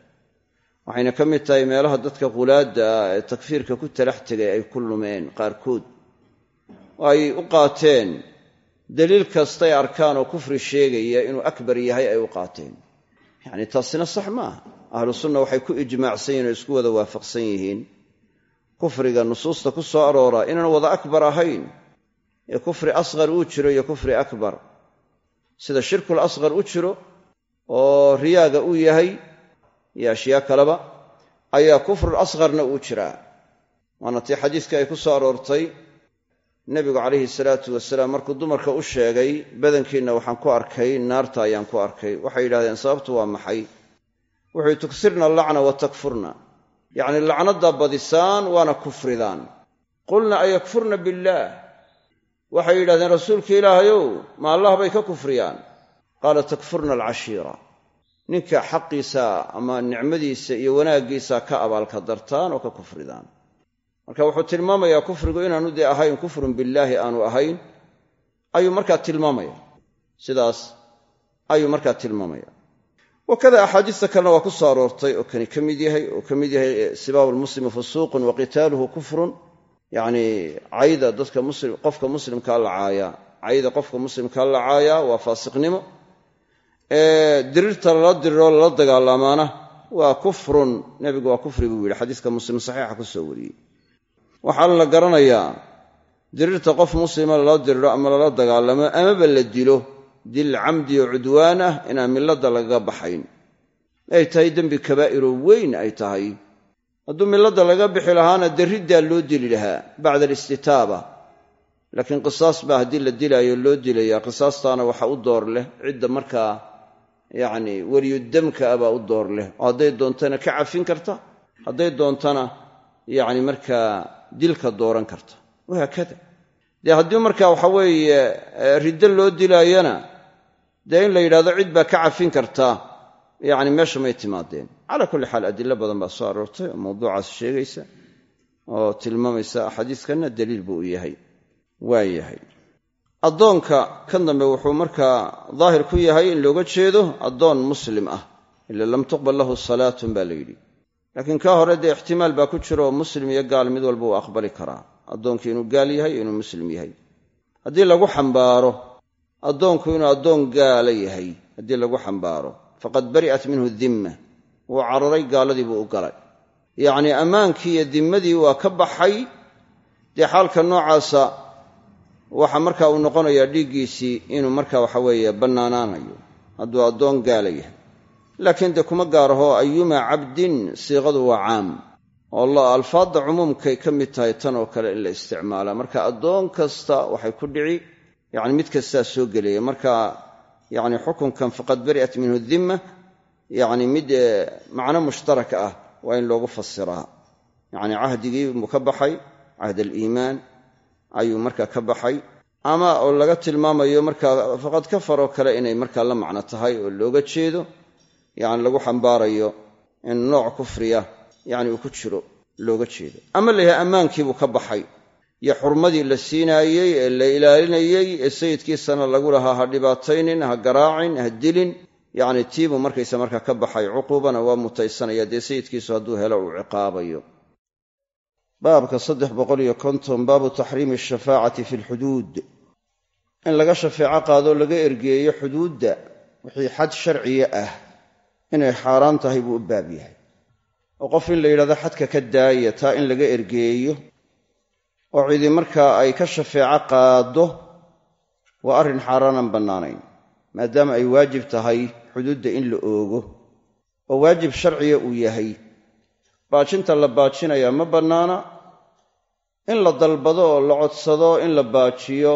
Waxayna ka mid tahay meelaha dadka qulaadda ee takfiirka ku talax tegay ay ku lumeen qaarkood. Oo ay u qaateen daliil kastay arkaan oo kufri sheegaya inuu akbar yahay ay u qaateen. Yacni taasina sax maaha ahlu sunna waxay ku ijmaacsan yihiin oo isku wada waafaqsan yihiin. Kufriga nusuusta ku soo aroora inaan wada akbar ahayn ee kufri asqar uu jiro iyo kufri akbar. Sida shirkul asqar u jiro oo riyaaga uu yahay iyo ashyaa kaleba ayaa kufrul asqarna uu jiraa waana tii xadiiskii ay ku soo aroortay nebigu calayhi salaatu wasalaam markuu dumarka u sheegay badankiinna waxaan ku arkay naarta ayaan ku arkay. Waxay yidhahdeen sababtu waa maxay? Wuxuu tugsirna allacna wa takfurna. Yacni lacnaddaa badisaan waana kufridaan. Qulna ayakfurna billaah. Waxay yidhahdeen rasuulka ilaahayow ma allah bay ka kufriyaan. Qaala takfurna alcashiira. Ninka xaqiisa ama nicmadiisa iyo wanaaggiisa ka abaalka dartaan oo ka kufridaan marka wuxuu tilmaamayaa kufrigu inaanu dee ahayn kufrun billaahi aanu ahayn ayuu markaa tilmaamaya sidaas ayuu markaa tilmaamaya wakada axaadiista kalena waa ku soo aroortay oo kani ka mid yahay oo ka mid yahay sibaabu lmuslimi fusuuqun wa qitaaluhu kufrun. Yacni cayda dadka muslim qofka muslimkaa la caayaa cayda qofka muslimkaa la caayaa waa faasiqnimo. Dirirta lala diriro lala dagaalamaana waa kufrun. Nebigu waa kufri buu yidhi xadiiska muslim saxiixa ku soo wariyey waxaana la garanayaa dirirta qof muslima lala diriro ama lala dagaalamo amaba la dilo dil camdi oo cudwaan ah inaan milladda lagaga baxayn. Ay tahay dembi kabaa'iroo weyn ay tahay. Hadduu milladda laga bixi lahaana derriddaa loo dili lahaa bacda alistitaaba. Laakiin qisaas baa haddii la dilaayo loo dilayaa qisaastaana waxa u door leh cidda markaa yacni weliyudamka ah baa u door leh. Oo hadday doontana ka cafin karta hadday doontana yacni markaa dilka dooran karta wahaakada dee haddii marka waxa weeye riddo loo dilaayana dee in la yidhahdo cid baa ka cafin kartaa yacni meesha may timaadeen. Calaa kulli xaal adilo badan baa soo aroortay oo mawduucaas sheegaysa oo tilmaamaysa xadiiskanna daliil buu u yahay. Waa yahay. Addoonka kan dambe wuxuu markaa daahir ku yahay in looga jeedo addoon muslim ah. Ila lam tuqbal lahu salaatun baa la yidhi laakiin kaa hore dee ixtimaal baa ku jira oo muslim iyo gaal mid walba uu aqbali karaa. Addoonkii inuu gaal yahay inuu muslim yahay. Haddii lagu xambaaro addoonku inuu addoon gaala yahay haddii lagu xambaaro faqad bari'at minhu dimma wuu cararay gaaladii buu u galay. Yacnii ammaankii iyo dimmadii waa ka baxay. Dee xaalka noocaasa waxa marka uu noqonayaa dhiiggiisii inuu marka waxa weeye bannaanaanayo. Hadduu addoon gaala yahay laakiin dee kuma gaaraho ayuma cabdin siiqadu waa caam oo alfaadda cumuumkay ka mid tahay tan oo kale in la isticmaalaa marka addoon kasta waxay ku dhici yacni mid kastaa soo gelaya. Marka yacni xukunkan faqad bari'at minhu dimma yacni mid macno mushtarak ah waa in loogu fasiraa yacnii cahdigii buu ka baxay cahd aliimaan ayuu markaa ka baxay. Ama oo laga tilmaamayo markaa faqad kafaroo kale inay markaa la macno tahay oo looga jeedo yacni lagu xambaarayo in nooc kufriya yacni uu ku jiro looga jeedo. Ama layahay ammaankiibuu ka baxay iyo xurmadii la siinaayey ee la ilaalinayey ee sayidkiisana lagu lahaa ha dhibaataynin ha garaacin ha dilin yacni tiibuu markaysa markaa ka baxay cuquubana waa mutaysanaya dee sayidkiisu hadduu helo uu ciqaabayo. Baabka saddex boqoliyo konton baabu taxriimi ashafaacati fi lxuduud. In laga shafeeco qaadoo laga ergeeyo xuduudda wixii xad sharciya ah inay xaaraan tahay buu u baab yahay. Oo qof in la yidhahdo xadka ka daaya taa in laga ergeeyo oo cidi markaa ay ka shafeeco qaaddo waa arrin xaaraanan bannaanayn maadaama ay waajib tahay xuduudda in la oogo. Oo waajib sharciya uu yahay. Baajinta la baajinayaa ma bannaana. In la dalbado oo la codsado in la baajiyo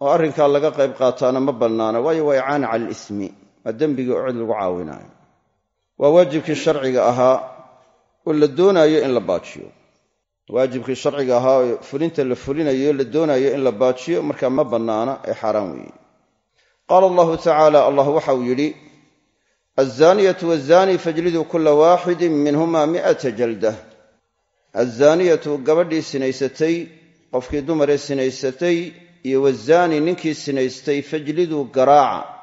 oo arrinkaa laga qayb qaataana ma bannaana waayo waa icaana cala alismi waa dembigii oo cid lagu caawinaayo waa waajibkii sharciga ahaa oo la doonaayo in la baajiyo. Waajibkii sharciga ahaa oo fulinta la fulinayo la doonayo in la baajiyo markaa ma bannaana ee xaaraan weeye. Qaala allahu tacaala allah waxauu yidhi alzaaniyatu wazaani fajliduu kula waaxidin minhuma mi'ata jaldah alzaaniyatu gabadhii sinaysatay qofkii dumaree sinaysatay iyo wazaani ninkii sinaystay fajliduu garaaca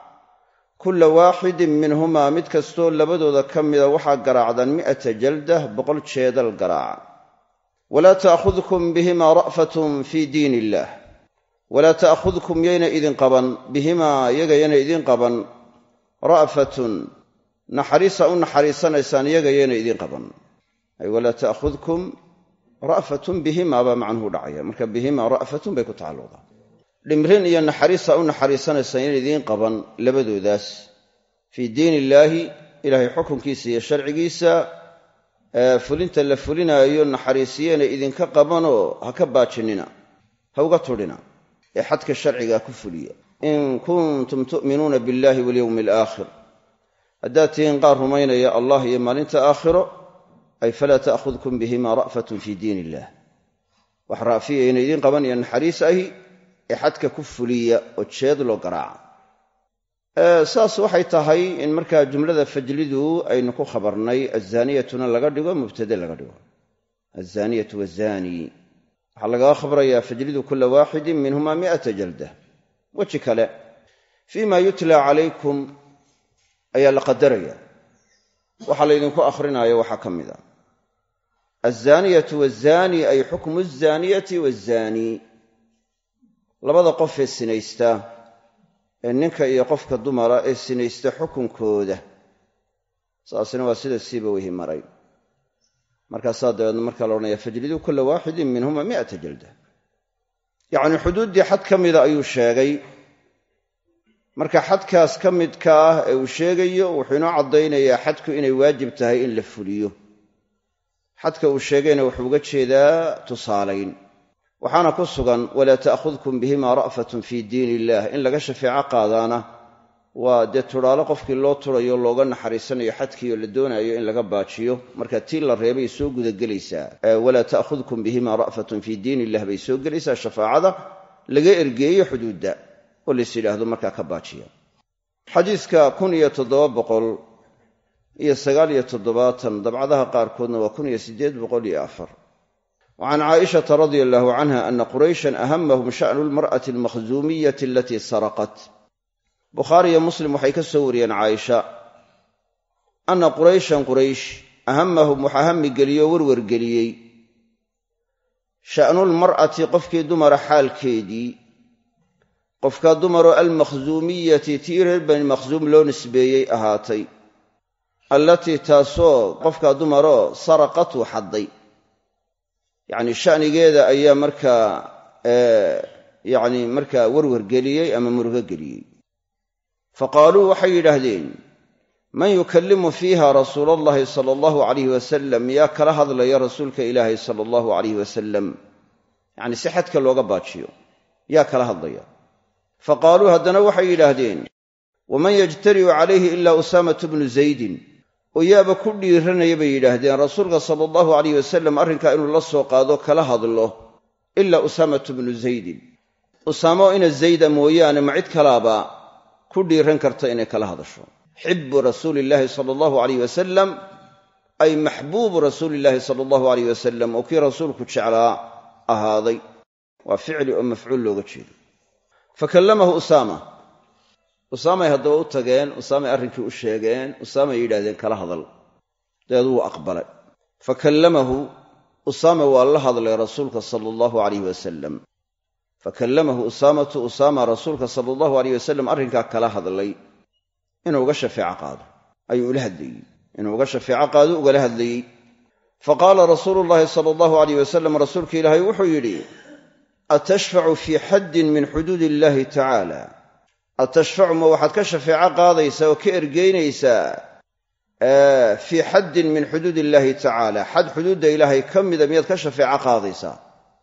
kulla waaxidin minhumaa mid kastoo labadooda ka mida waxaa garaacdan mi'ata jaldah boqol jeedal garaaca walaa ta'khudkum bihimaa ra'fatun fii diin illaah walaa ta'khudkum yayna idin qaban bihimaa yaga yana idin qaban ra'fatun naxariisa u naxariisanaysaan yaga yana idin qaban. Ay walaa ta'khudkum ra'fatun bihimaa baa macnuhu dhacaya. Marka bihimaa ra'fatun bay ku tacalluqdaa dhimrin iyo naxariisa u naxariisanaysaan yana idiin qaban labadoodaas. Fii diin illaahi ilaahay xukunkiisa iyo sharcigiisa fulinta la fulinaayo naxariisiyena idinka qabanoo ha ka baajinina ha uga tudhina ee xadka sharciga ku fuliya. In kuntum tu'minuuna billahi walyowmi alaakhir haddaad tihiin qaar rumaynaya allah iyo maalinta aakhiro ay falaa ta'khudkum bihima ra'fatun fii diin illah wax ra'fiyayna idiin qaban iyo naxariis ahi ee xadka ku fuliya oo jeed loo garaaca saas waxay tahay in markaa jumlada fajlidu aynu ku khabarnay azaaniyatuna laga dhigo mubtade laga dhigo. Azaaniyatu wazaani waxaa lagaga khabrayaa fajlidu kula waaxidin minhuma mi'ata jalda. Weji kale fii ma yutla calaykum ayaa la qadaraya. Waxaa laydinku akhrinaayo waxaa ka mid a. Azaaniyatu wazaani ay xukmu azaaniyati wazaani labada qof ee sinaysta ee ninka iyo qofka dumara ee sinaysta xukunkooda. Saasina waa sida siiba wehi maray. Markaasaa dabeedna markaa la odhanaya fajliduu kula waaxidin minhuma mi'ata jalda. Yacnii xuduuddii xad ka mida ayuu sheegay. Marka xadkaas ka midka ah ee uu sheegayo wuxuu inoo caddaynayaa xadku inay waajib tahay in la fuliyo. Xadka uu sheegayna wuxuu uga jeedaa tusaalayn waxaana ku sugan walaa ta'khudkum bihima ra'fatun fii diin illaah in laga shafeeco qaadaana waa dee tudhaalo qofkii loo turayo looga naxariisanayo xadkiioo la doonaayo in laga baajiyo. Marka tii la reebay soo gudagelaysaa. Walaa ta'khudkum bihima ra'fatun fii diin illah bay soo gelaysaa shafaacada laga ergeeyo xuduudda oo lays yidhaahdo markaa ka baajiya. Xadiiska kun iyo toddoba boqol iyo sagaal iyo toddobaatan dabcadaha qaarkoodna waa kun iyo siddeed boqol iyo afar wacan caaishata radia allahu canha ana qurayshan ahamahum sha'nu lmar'ati almakhzuumiyati alatii saraqat bukhaari iyo muslim waxay ka soo wariyeen caaisha anna qurayshan quraysh ahamahum waxaa hammi geliyey oo werwargeliyey sha'nulmar'ati qofkii dumara xaalkeedii qofkaa dumaroo almakhzuumiyati tii reer bani makhzuum loo nisbeeyey ahaatay allatii taasoo qofkaa dumaroo saraqatu xadday yacni sha'nigeeda ayaa markaa yacni markaa werwargeliyey ama murugo geliyey. Fa qaaluu waxay yidhaahdeen man yukallimu fiiha rasuula allahi sala allahu alayh wasalam yaa kala hadlaya rasuulka ilaahay sala allahu alayh wasalam yacni si xadka looga baajiyo yaa kala hadlaya. Fa qaaluu haddana waxay yidhaahdeen waman yajtari'u calayhi ilaa usaamatu bnu zaydin oo yaaba ku dhiiranaya bay yidhaahdeen rasuulka sala allahu alayh wasalam arrinkaa inuu la soo qaado kala hadlo ilaa usaamatu bnu zaydin. Usaamo ina zayda mooyaane ma cid kalaaba ku dhiiran karta inay kala hadasho. Xibbu rasuuliillaahi sala allahu alayh wasalam ay maxbuubu rasuulillaahi sala allahu alayh wasalam oo kii rasuulku jeclaa ahaaday. Waa ficli oo mafcuul looga jeedo. Fa kallamahu usaama usaamay haddaba u tageen usaamay arrinkii u sheegeen usaamay yidhahdeen kala hadal. Dabeed wuu aqbalay. Fa kallamahu usaama waa la hadlay rasuulka sala allahu alayh wasalam fa kallamahu usaamatu usaama rasuulka sala allahu alayh wasalam arrinkaa kala hadlay. Inuu uga shafeeco qaado. Ayuu ula hadlayey. Inuu uga shafeeco qaado ugala hadlayey. Fa qaala rasuulu llaahi sala allahu alayh wasalam rasuulka ilaahay wuxuu yidhi atashfacu fii xaddin min xuduudi illaahi tacaala atashfacu ma waxaad ka shafeeco qaadaysaa oo ka ergeynaysaa fii xaddin min xuduud illaahi tacaala. Xad xuduudda ilaahay ka mida miyaad ka shafeeco qaadaysaa.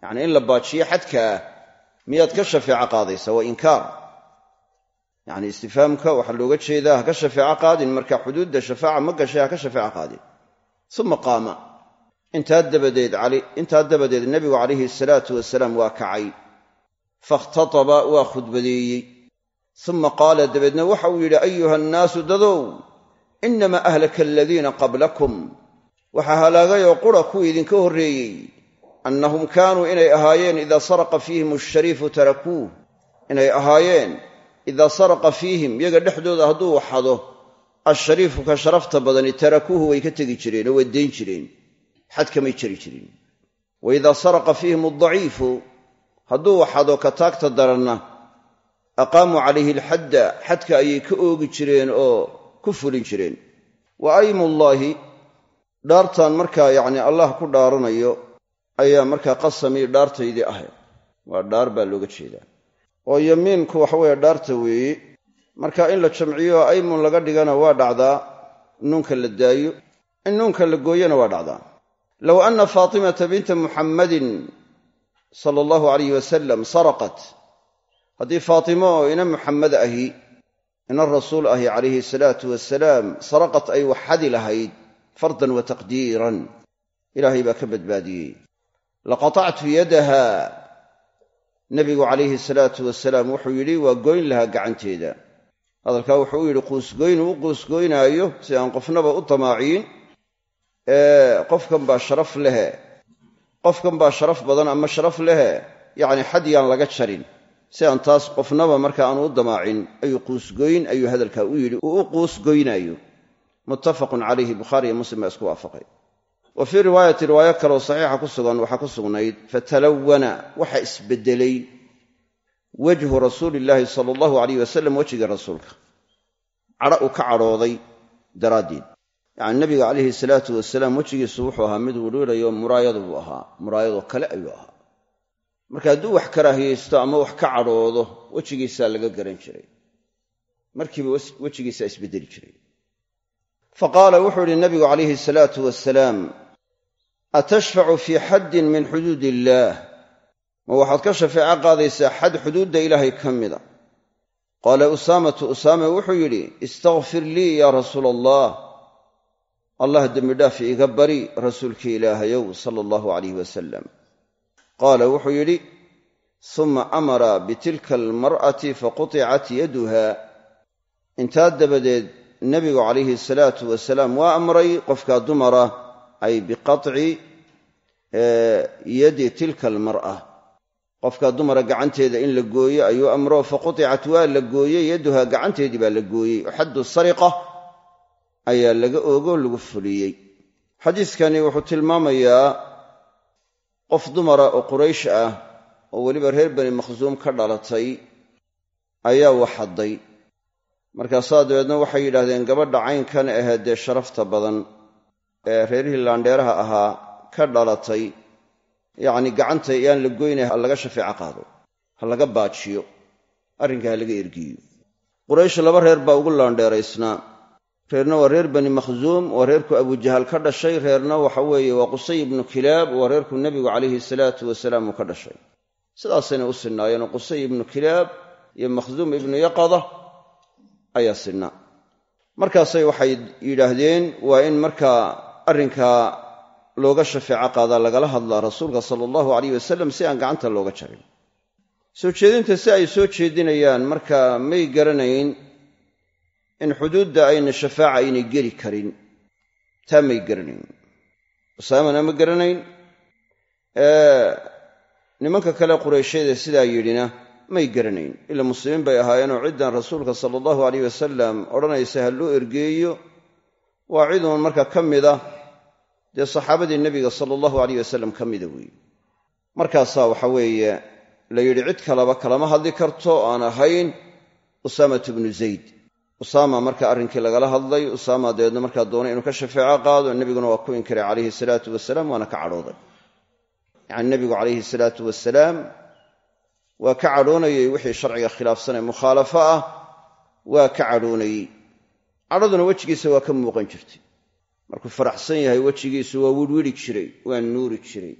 Yacnii in la baajiyo xadkaa miyaad ka shafeeco qaadaysaa. Waa inkaar. Yacni istifaamka waxaa looga jeedaa ha ka shafeeco qaadin marka xuduudda shafaaca ma gashay ha ka shafeeco qaadin. Uma qaama. Intaa dabadeed intaa dabadeed nebigu calayhi salaatu wasalaam waa kacay. Fakhtataba waa khudbadeeyey uma qaala dabeedna waxa uu yidhi ayuha annaasu dadow innamaa ahlaka aladiina qablakum waxaa halaagay oo qura kuwii idinka horreeyey annahum kaanuu inay ahaayeen idaa saraqa fiihim ashariifu tarakuuh inay ahaayeen idaa saraqa fiihim yaga dhexdooda hadduu waxado ashariifu ka sharafta badani tarakuuhu way ka tegi jireen oo way jireen xad kamay jari jirin wa idaa saraqa fiihim addaciifu hadduu waxado ka taagta daranna aqaamuu calayhi alxadda xadka ayay ka oogi jireen oo ku fulin jireen. Wa aymullaahi dhaartan markaa yacni allah ku dhaaranayo ayaa markaa qasamii dhaartaydii ahayd. Waa dhaar baa looga jeedaa. Oo yamiinku waxaweeye dhaarta weeye marka in la jamciyo aymun laga dhigana waa dhacdaa nuunka la daayo in nuunka la gooyana waa dhacdaa. Low anna faatimata binta muxammadin sala allahu alayh wasalam saraqat haddii faatimo oo ina muxammed ahi ina rasuul ahi calayhi salaatu wasalaam saraqat ay waxxadi lahayd fardan wa taqdiiran ilaahay baa ka badbaadiyey. Laqatactu yadaha nebigu calayhi salaatu wasalaam wuxuu yidhi waa goyn lahaa gacanteeda. Hadalkaa wuxuu u yidhi quusgoyn uu quusgoynaayo si aan qofnaba u damaaciyin. Qofkan baa sharaf lehe qofkan baa sharaf badan ama sharaf lehe yacni xad yaan laga jarin si aan taas qofnaba marka aanu u damaacin ayuu quusgoyn ayuu hadalkaa u yidhi uu u quusgoynaayo. Muttafaqun calayhi bukhaariiyo muslim baa isku waafaqay. Wa fii riwaayati riwaayo kaleo saxiixa ku sugan waxaa ku sugnayd fatalawana waxa isbeddelay wejhu rasuulillaahi sala allahu alayh wasalam wejigii rasuulka. Cadho uu ka cadhooday daraaddeed. Yacni nabiga calayhi salaatu wasalaam wejigiisu wuxuu ahaa mid wirwirayo muraayadu buu ahaa muraayadoo kale ayuu ahaa marka hadduu wax karaahiyaysto ama wax ka cadhoodo wejigiisaa laga garan jiray. Markiiba wejigiisaa isbeddeli jiray. Fa qaala wuxuu idhi nabigu calayhi salaatu wasalaam atashfacu fii xaddin min xuduud illaah ma waxaad ka shafeeco qaadaysaa xad xuduudda ilaahay ka mida qaala usaamatu usaame wuxuu yidhi istakfir lii yaa rasuula allah allah dembidhaaf iiga bari rasuulkii ilaahayow sala allahu calayh wasalam qaala wuxuu yidhi suma amara bitilka almar'ati faquطicat yaduha intaa dabadeed nebigu calayhi salaatu wasalaam waa amray qofkaa dumara ay biqaطci yadi tilka almar'a qofkaa dumara gacanteeda in la gooyo ayuu amro faquطicat waa la gooyey yaduha gacanteedii baa la gooyey oo xaddu sariqa ayaa laga oogoo lagu fuliyey xadiiskani wuxuu tilmaamayaa qof dumara oo quraysh ah oo weliba reer bani makhsuum ka dhalatay ayaa waxadday markaasaa dabeedna waxay yidhaahdeen gabadha caynkan ahee dee sharafta badan ee reerihii laandheeraha ahaa ka dhalatay yacni gacanta yaan la goynay ha laga shafeeco qaado ha laga baajiyo arrinka ha laga ergiyo. Quraysh laba reer baa ugu laandheeraysnaa reerna waa reer bani makhsuum waa reerku abujahal ka dhashay reerna waxa weeye waa qusay ibnu kilaab waa reerku nebigu calayhi salaatu wasalaam uu ka dhashay. Sidaasayna u sinnaayeenoo qusay ibnu kilaab iyo makhsuum ibnu yaqada ayaa sinnaa. Markaasay waxay yidhaahdeen waa in markaa arrinkaa looga shafeeco qaadaa lagala hadlaa rasuulka sala allahu alayh wasalam si aan gacanta looga jarin. Soo jeedinta si ay soo jeedinayaan marka may garanayn in xuduudda ayna shafaaca aynay geli karin taa may garanayn. Usaamana ma garanayn? Nimanka kale qureyshyada sidaa yidhina may garanayn. Ila muslimiin bay ahaayeenoo ciddan rasuulka sala allahu alayh wasalam odhanaysa ha loo ergeeyo? Waa ciduun marka ka mida dee saxaabadii nebiga sala allahu alayh wasalam ka mida weeye markaasaa waxa weeye la yidhi cid kaleba kalama hadli karto aan ahayn usaamatu bnu zayd usaama marka arrinkii lagala hadlay usaama dabeedna markaa doonay inuu ka shafeeco qaado nebiguna waa ku inkiray calayhi salaatu wasalaam waana ka cadhooday. Yacni nebigu calayhi salaatu wasalaam waa ka cadhoonayey wixii sharciga khilaafsanee mukhaalafo ah waa ka cadhoonayey. Cadhaduna wejigiisa waa ka muuqan jirtay. Markuu faraxsan yahay wejigiisu waa wirwiri jiray waa nuuri jiray.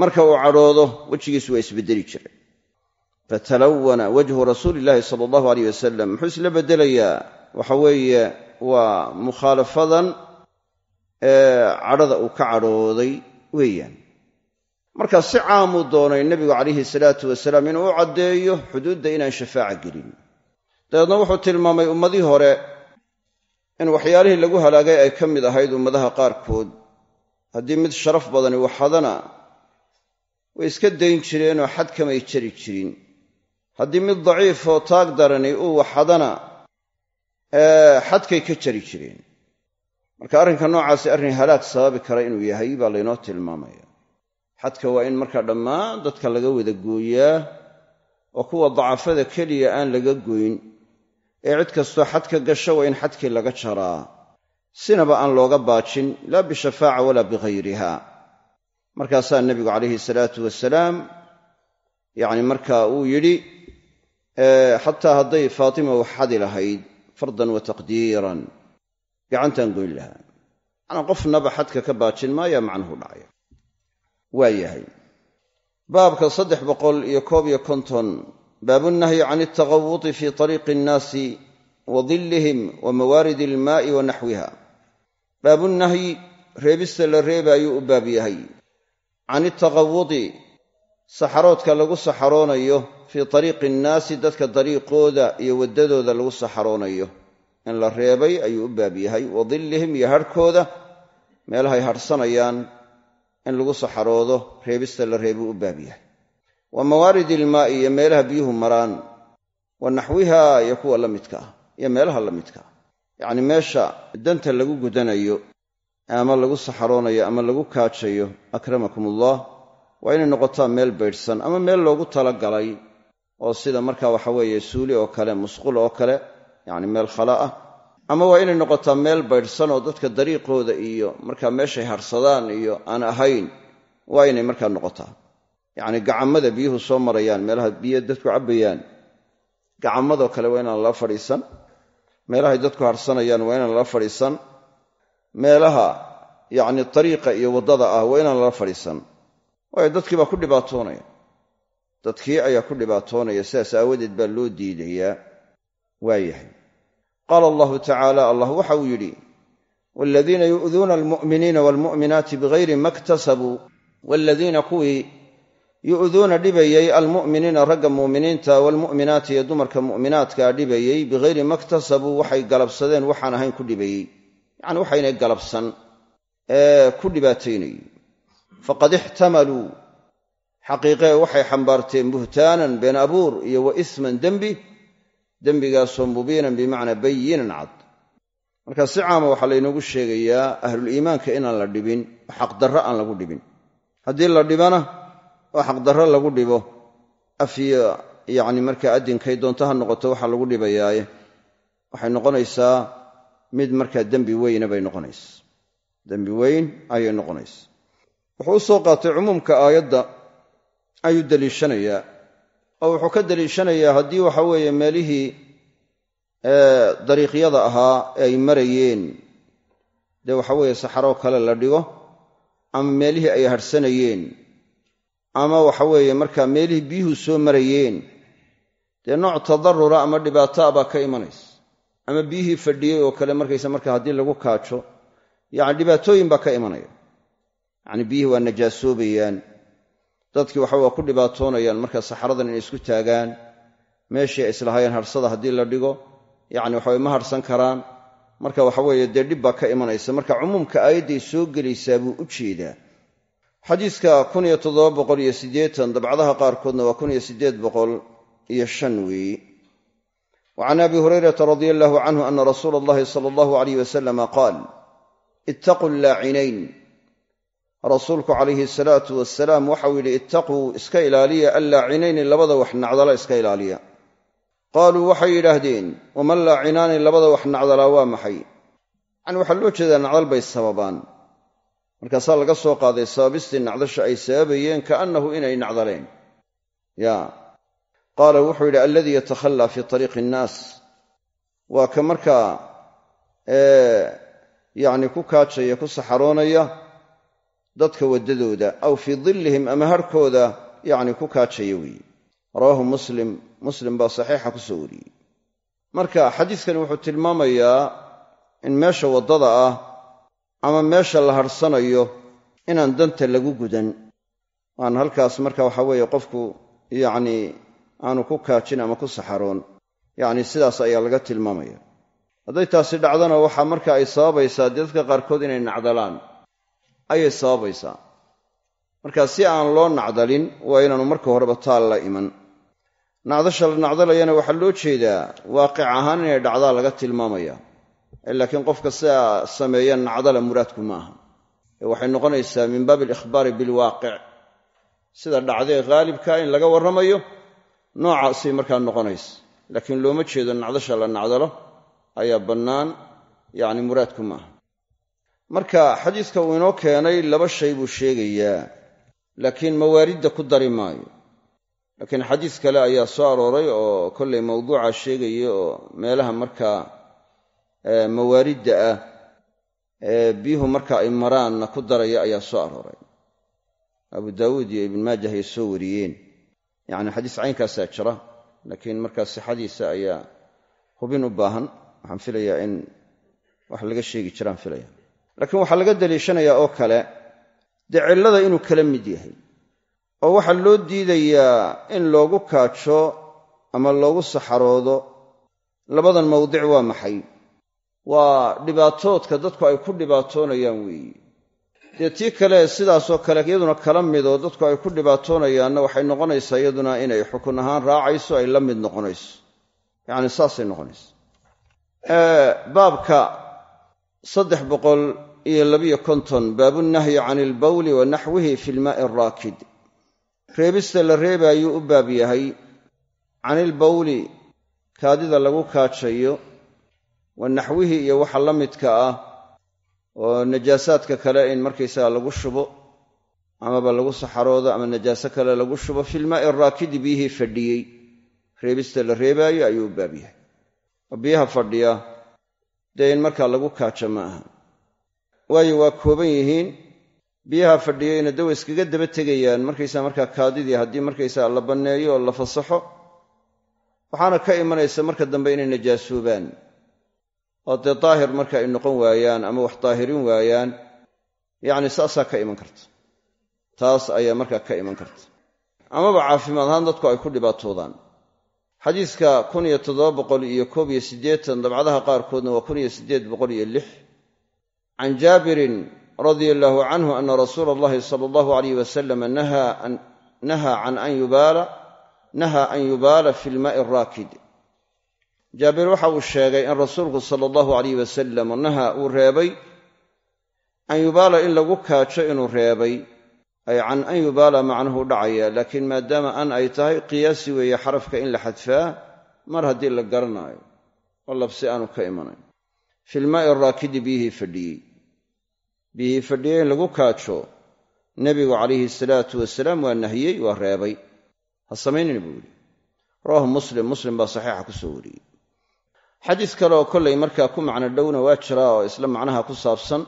Marka uu cadhoodo wejigiisu waa isbedeli jiray fatalawana wajhu rasuuli illaahi sala allahu aleyh wasalam muxuu isla beddelayaa waxa weeye waa mukhaalafadan cadhada uu ka cadhooday weeyaan marka si caamuu doonay nebigu calayhi salaatu wasalaam inuu u caddeeyo xuduudda inaan shafaaca gelin dabeedna wuxuu tilmaamay ummadii hore in waxyaalihii lagu halaagay ay ka mid ahayd ummadaha qaarkood haddii mid sharaf badani waxadana way iska dayn jireenoo xad kamay jari jirin haddii mid daciifoo taag darani uu waxadana xadkay ka jari jireen. Marka arrinka noocaasi arrin halaag sababi kara inuu yahay baa laynoo tilmaamaya. Xadka waa in markaa dhammaan dadka laga wada gooyaa oo kuwa dacafada keliya aan laga goyn ee cid kastoo xad ka gasho waa in xadkii laga jaraa. Sinaba aan looga baajin laa bishafaaca walaa bighayriha markaasaa nebigu calayhi salaatu wasalaam yacni marka uu yidhi xataa hadday faatima wax xadi lahayd fardan wa taqdiiran. Gacantaan goyn lahaa. Macnaa qofnaba xadka ka baajin maaya macnuhu dhacaya waa yahay. Baabka saddex boqol iyo koob iyo konton baabunahyi can altaqawuti fi طariiqi innaasi wa dillihim wa mawaaridi ilmaa'i wa naxwiha. Baabunahyi reebista la reebaayuu u baab yahay. Can itaqawudi saxaroodka lagu saxaroonayo fii ariiqi innaasi dadka dariiqooda iyo waddadooda lagu saxaroonayo. In la reebay ayuu u baab yahay. Wa dillihim iyo harhkooda meelahay hadhsanayaan in lagu saxaroodo reebista la reebuu u baab yahay. Wa mawaaridi ilmaa'i iyo meelaha biyuhu maraan wa naxwiha iyo kuwa la midka ah iyo meelaha la midka ah. Yacni meesha danta lagu gudanayo ama lagu saxaroonayo ama lagu kaajayo akramakum ullah waa inay noqotaa meel baydhsan ama meel loogu talagalay oo sida marka waxa weeye suuli oo kale musqul oo kale yacni meel khala ah. Ama waa inay noqotaa meel baydhsan oo dadka dariiqooda iyo markaa meeshay harsadaan iyo aan ahayn waa inay markaa noqotaa. Yacni gacammada biyuhu soo marayaan meelaha biyo dadku cabbayaan. Gacammadoo kale waa inaan lala fadhiisan. Meelahay dadku harsanayaan waa inaan lala fadhiisan. Meelaha yacni tariiqa iyo waddada ah waa inaan lala fadhiisan waayo dadkii baa ku dhibaatoonaya. Dadkii ayaa ku dhibaatoonaya sidaas aawadeed baa loo diidayaa. Waayahay qaala allahu tacaala allah waxa uu yidhi waaladiina yu'duuna almu'miniina waalmu'minaati bigayri ma ktasabuu waaladiina kuwii yu'duuna dhibayey almu'miniina ragga mu'miniinta waalmu'minaati iyo dumarka mu'minaadkaa dhibayey bigayri ma ktasabuu waxay galabsadeen waxaan ahayn ku dhibayey yacni waxaynay galabsan ee ku dhibaataynayey faqad ixtamaluu. Xaqiiqee waxay xambaarteen buhtaanan been abuur iyo wa isman dembi dembigaasoo mubiinan bimacnaa bayinan cad. Marka si caama waxaa laynoogu sheegayaa ahluliimaanka inaan la dhibin oo xaqdarro aan lagu dhibin. Haddii la dhibana oo xaqdarro lagu dhibo afiyo yacni markaa addinkay doonto ha noqoto waxaa lagu dhibayaaye. Waxay noqonaysaa mid markaa dembi weyna bay noqonaysa. Dembi weyn ayay noqonaysa wuxuu u soo qaatay cumuumka aayadda ayuu deliishanayaa. Oo wuxuu ka deliishanayaa haddii waxa weeye meelihii dariiqyada ahaa ay marayeen. Dee waxa weeye saxaroo kale la dhigo ama meelihii ay hadhsanayeen ama waxa weeye markaa meelihii biyuhu soo marayeen. Dee nooc tadarura ama dhibaataa baa ka imanaysa. Ama biyihii fadhiyey oo kale markaysa marka haddii lagu kaajo yacni dhibaatooyin baa ka imanaya yacni biyihii waa najaasoobayaan. Dadkii waxa waa ku dhibaatoonayaan marka saxaradan inay isku taagaan meeshii ay islahaayeen harsada haddii la dhigo yacni waxaway ma harsan karaan. Marka waxaweeye dee dhib baa ka imanaysa. Marka cumuumka aayadday soo gelaysaa buu u jeedaa. Xadiiska dabcadaha qaarkoodna waa iyo shan weeye wa can abi hurayrata radia allahu canhu ana rasuula allahi sala allahu alayh wasalama qaal ittaquu laacinayn rasuulku calayhi salaatu wasalaam waxau yidhi ittaquu iska ilaaliya allaacinayni labada wax nacdala iska ilaaliya. Qaaluu waxay yidhaahdeen waman laacinaani labada wax nacdalaa waa maxay? Yani waxaa loo jeedaa nacdal bay sababaan. Markaasaa laga soo qaaday sababistii nacdasha ay sababayeen kaannahu inay nacdaleen. Ya qaala wuxuu yidhi alladii yatakhallaa fii ariiqi innaas waa ka markaa yacni ku kaajaya ku saxaroonaya dadka waddadooda aw fii dillihim ama harhkooda yacni ku kaajaya weeye rawaahu muslim muslim baa saxiixa ku soo wariyey. Marka xadiiskani wuxuu tilmaamayaa in meesha waddada ah ama meesha la harhsanayo inaan danta lagu gudan. Aan halkaas marka waxa weeye qofku yacni aanu ku kaajin ama ku saxaroon. Yacni sidaas ayaa laga tilmaamaya. Hadday taasi dhacdana waxaa marka ay sababaysaa dee dadka qaarkood inay nacdalaan ayay sababaysaa. Marka si aan loo nacdalin waa inaanu marka horeba taal la iman. Nacdasha la nacdalayana waxaa loo jeedaa waaqic ahaan inay dhacdaa laga tilmaamaya. Laakiin qofka sidaa sameeya nacdala muraadku ma aha. Ee waxay noqonaysaa min baabi alikhbaari bilwaaqic sida dhacdee haalibka in laga warramayo noocaasay markaa noqonaysa laakiin looma jeedo nacdasha la nacdalo ayaa bannaan yacni muraadku ma aha marka xadiiska uu inoo keenay laba shay buu sheegayaa laakiin mawaaridda ku dari maayo. Laakiin xadiis kale ayaa soo arooray oo kollay mawduuca sheegaya oo meelaha markaa mawaaridda ah ee biyuhu marka ay maraanna ku daraya ayaa soo arooray. Abu daawuud iyo ibn maajah ay soo wariyeen. Yacni xadiis caynkaasaa jira laakiin markaa sixadiisa ayaa hubin u baahan. Waxaan filayaa in wax laga sheegi jiraan filaya laakiin waxaa laga daliishanayaa oo kale dee cillada inuu kala mid yahay oo waxaa loo diidayaa in loogu kaajo ama loogu saxaroodo labadan mawdic waa maxay? Waa dhibaatoodka dadku ay ku dhibaatoonayaan weeye dee tii kale sidaasoo kale iyaduna kala midoo dadku ay ku dhibaatoonayaanna waxay noqonaysaa iyaduna inay xukun ahaan raacayso ay la mid noqonayso. Yacni saasay noqonaysa baabka saddex boqol iyo labiyo konton baabunahyi can ilbawli wa naxwihi fi lmaa'i araakid reebista la reebaayuu u baab yahay can ilbawli kaadida lagu kaajayo wa naxwihi iyo waxa la midka ah oo najaasaadka kale in markaysaga lagu shubo amaba lagu saxaroodo ama najaaso kale lagu shubo filmaa'i araakidi biyihii fadhiyey. Reebista la reebaayo ayuu u baab yahay. Oo biyaha fadhiya dee in markaa lagu kaajo ma aha waayo waa kooban yihiin. Biyaha fadhiyeyna dawa iskaga daba tegayaan. Markaysaa markaa kaadidii haddii markaysaa la banneeyo oo la fasaxo waxaana ka imanaysa marka dambe inay najaasoobaan oo dee daahir marka ay noqon waayaan ama wax daahirin waayaan. Yacni saasaa ka iman karta. Taas ayaa markaa ka iman karta. Amaba caafimaad ahaan dadku ay ku dhibaatoodaan. Xadiiska kun iyo toddoba boqol iyo koob iyo siddeetan dabcadaha qaarkoodna waa kun iyo siddeed boqol iyo lix can jaabirin radia allaahu canhu ana rasuula allahi sala allahu alayh wasalam nahaa can an yubaala nahaa an yubaala fi lmaa'i araakid jaabir waxa uu sheegay in rasuulku sala allahu alayh wasalam naha uu reebay an yubaala in lagu kaajo inuu reebay. ay can an yubaala macnuhu dhacaya laakiin maadaama an ay tahay qiyaasi weeye xarafka in la xadfaa mar haddii la garanaayo oo labsi aanu ka imanayn fi lmaa'i biyihii fadhiyey in lagu kaajo. Nebigu calayhi salaatu wasalaam waa nahiyey waa reebay. Ha samaynina buu yidhi. Rawaahu muslim. Muslim baa saxiixa ku soo wariyey. Xadiis kale oo kollay markaa ku macno dhowna waa jiraa oo isla macnaha ku saabsan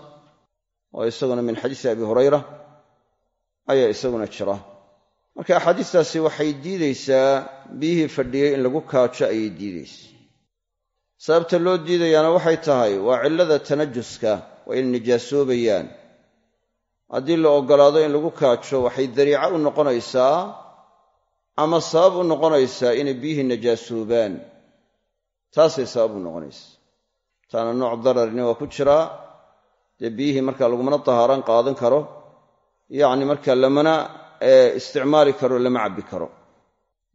oo isaguna min xadiisi abi hurayra ayaa isaguna jira. Marka axaadiistaasi waxay diidaysaa biyihii fadhiyey in lagu kaajo ayay diidaysa sababta loo diidayaana waxay tahay waa cillada tanajuska waa inay nijaasoobayaan haddii la oggolaado in lagu kaajo waxay dariico u noqonaysaa ama sabab u noqonaysaa inay biyihii najaasoobaan taasay sabab u noqonaysaa taana nooc dararina waa ku jiraa dee biyihii markaa lagumana tahaaran qaadan karo yacni marka lamana isticmaali karo lama cabbi karo.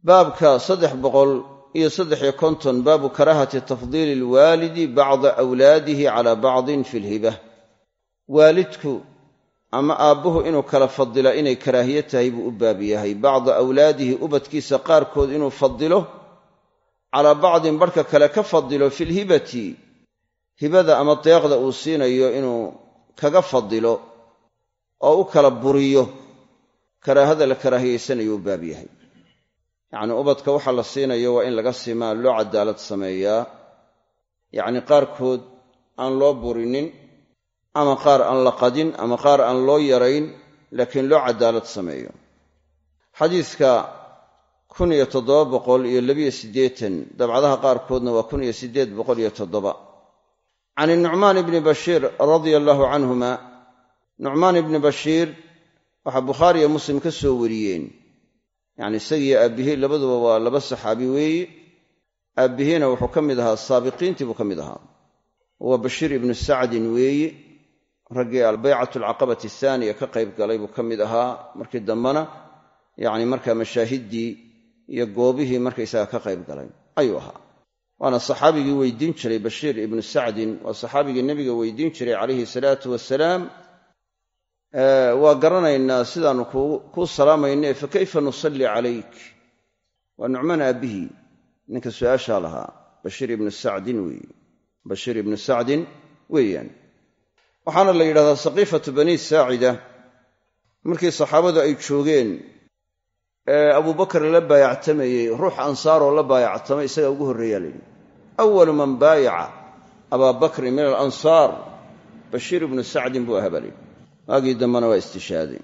Baabka saddex boqol iyo saddexiyo konton baabu karaahati tafdiili alwaalidi bacda awlaadihi calaa bacdin fi lhiba waalidku ama aabbuhu inuu kala fadila inay karaahiye tahay buu u baab yahay. Bacda awlaadihi ubadkiisa qaarkood inuu fadilo calaa bacdin barhka kale ka fadilo fi lhibati hibada ama deeqda uu siinayo inuu kaga fadilo oo u kala buriyo. Karaahada la karaahiyaysanayo u baab yahay yacnii ubadka waxa la siinayo waa in laga simaa loo cadaalad sameeyaa. Yacni qaarkood aan loo burinin ama qaar aan la qadin ama qaar aan loo yarayn laakiin loo cadaalad sameeyo. Xadiidka kun iyo toddoba boqol iyo labiyo siddeetan dabcadaha qaarkoodna waa kun iyo siddeed boqol iyo toddoba. Can inucmaan ibni bashiir radia allaahu canhuma nucmaan ibni bashiir waxaa bukhaari iyo muslim ka soo wariyeen yacni isagiiyo aabbihii labaduba waa laba saxaabi weeye aabbihiina wuxuu ka mid ahaa saabiqiintii buu ka mid ahaa. Waa bashiir ibnu sacdin weeye raggii albaycatu alcaqabati ahaaniya ka qayb galay buu ka mid ahaa markii dambena. Yacni markaa mashaahiddii iyo goobihii markaysaga ka qayb galay ayuu ahaa. Waana saxaabigii weydiin jiray bashiir ibnu sacdin. Waa saxaabigii nebiga weydiin jiray calayhi salaatu wasalaam waa garanaynaa sidaannu kuu salaamayne fa kayfa nusalli calayk? Waa nucmaan aabbihii ninka su'aashaa lahaa bashiir ibnu sacdin weeye bashiir ibnu sacdin weeyaan. Waxaana la yidhahdaa saqiifatu bani saacida. Markii saxaabadu ay joogeen ee abubakar la baayactamayey ruux ansaaroo la baayactamay isagaa ugu horreeyaa layidhi awalu man baayaca abaa bakrin min alansaar. Bashiir ibnu sacdin buu ahaa baa layidhi waagii dambena waa istishaaday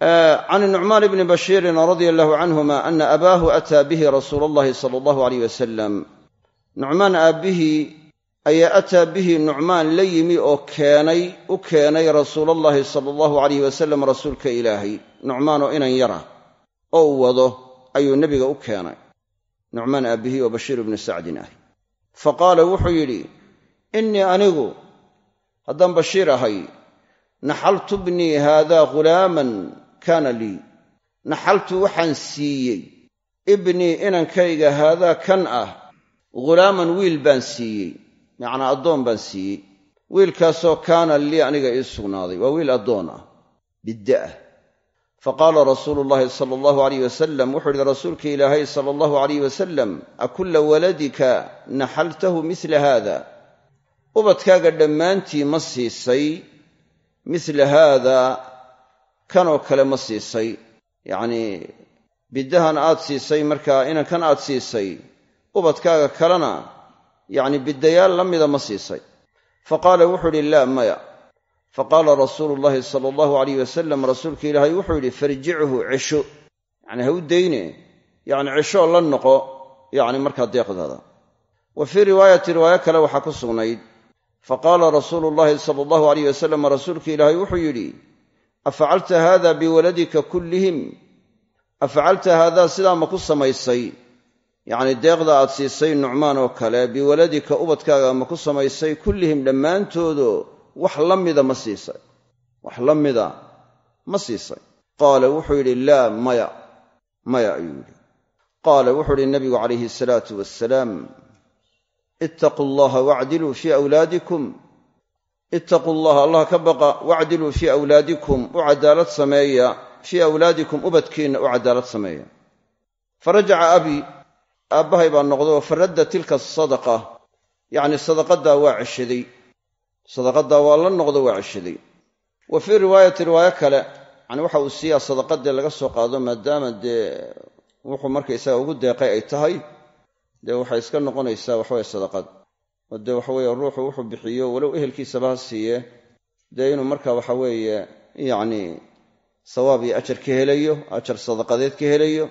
can nucmaan bni bashiirin radia allahu canhuma ana abaahu ataa bihi rasuula allahi sala allahu aleyh wasalam nucmaan aabbihii ayaa ataa bihi nucmaan la yimi oo keenay u keenay rasuulallaahi sala allahu alayh wasalam rasuulka ilaahay nucmaan oo inan yara oo u wado ayuu nebiga u keenay. Nucmaan aabbihii oo bashiir ibnu sacdin ah fa wuxuu yidhi innii anigu haddaan bashiir ahay naxaltu bnii haadaa ghulaaman kaana lii. Naxaltu waxaan siiyey. Ibnii inankayga haadaa kan ah ghulaaman wiil baan siiyey. Macnaa addoon baan siiyey. Wiilkaasoo kaana lii aniga ii sugnaaday. Waa wiil addoon ah. Biddaah fa qaala rasuulu llaahi sala allahu alayh wasalam wuxuu ihi rasuulka ilaahay sala allahu alayh wasalam akulla waladika naxaltahu mila haada? Ubadkaaga dhammaantii ma siisay mila haada kanoo kale ma siisay. Yacnii biddahan aad siisay markaa inankan aad siisay ubadkaaga kalena yacni biddayaal la mida ma siisay. Fa qaala wuxuu idhi laa maya. Fa qaala rasuulu llaahi sala allahu alayh wasalam rasuulka ilaahay wuxuu yidhi farjichu cesho yacni ha u dayne yacni ceshoo la noqo yacni markaa deeqdaada. Wa fii riwaayati riwaayo kale waxaa ku sugnayd fa qaala rasuulu llaahi sala allahu alayh wasalam rasuulka ilaahay wuxuu yidhi afacalta haada biwaladika kullihim? Afacalta haadaa sidaa ma ku samaysay? Yacni deeqda aad siisay nucmaan oo kale biwaladika ubadkaaga ma ku samaysay kullihim dhammaantoodo? Wax la mida ma siisay. Wax la mida ma siisay. Qaala wuxuu yidhi laa maya maya ayuu yidhi. Qaala wuxuu yidhi nabigu calayhi asalaatu wassalaam ittaquu allaha wacdiluu fii awlaadikum. Ittaquu allaha allah ka baqa wacdiluu fii awlaadikum u cadaalad sameeya fii awlaadikum ubadkiinna u cadaalad sameeya. Farajaca abii aabbahay baa noqday oo faradda tilka sadaqa. Yacni sadaqaddaa waa ceshaday. Sadaqaddaa waa la noqdo waa ceshaday. Wa fii riwaayati riwaayo kale yani waxa uu siiyaa sadaqadee laga soo qaado maadaama dee wuxuu markaysaga ugu deeqay ay tahay dee waxay iska noqonaysaa waxaweye sadaqad. oo dee waxaweye ruuxu wuxuu bixiyo walow ehelkiisaba ha siiye dee inuu marka waxaweeye yacni sawaab iyo ajar ka helayo ajar sadaqadeed ka helayo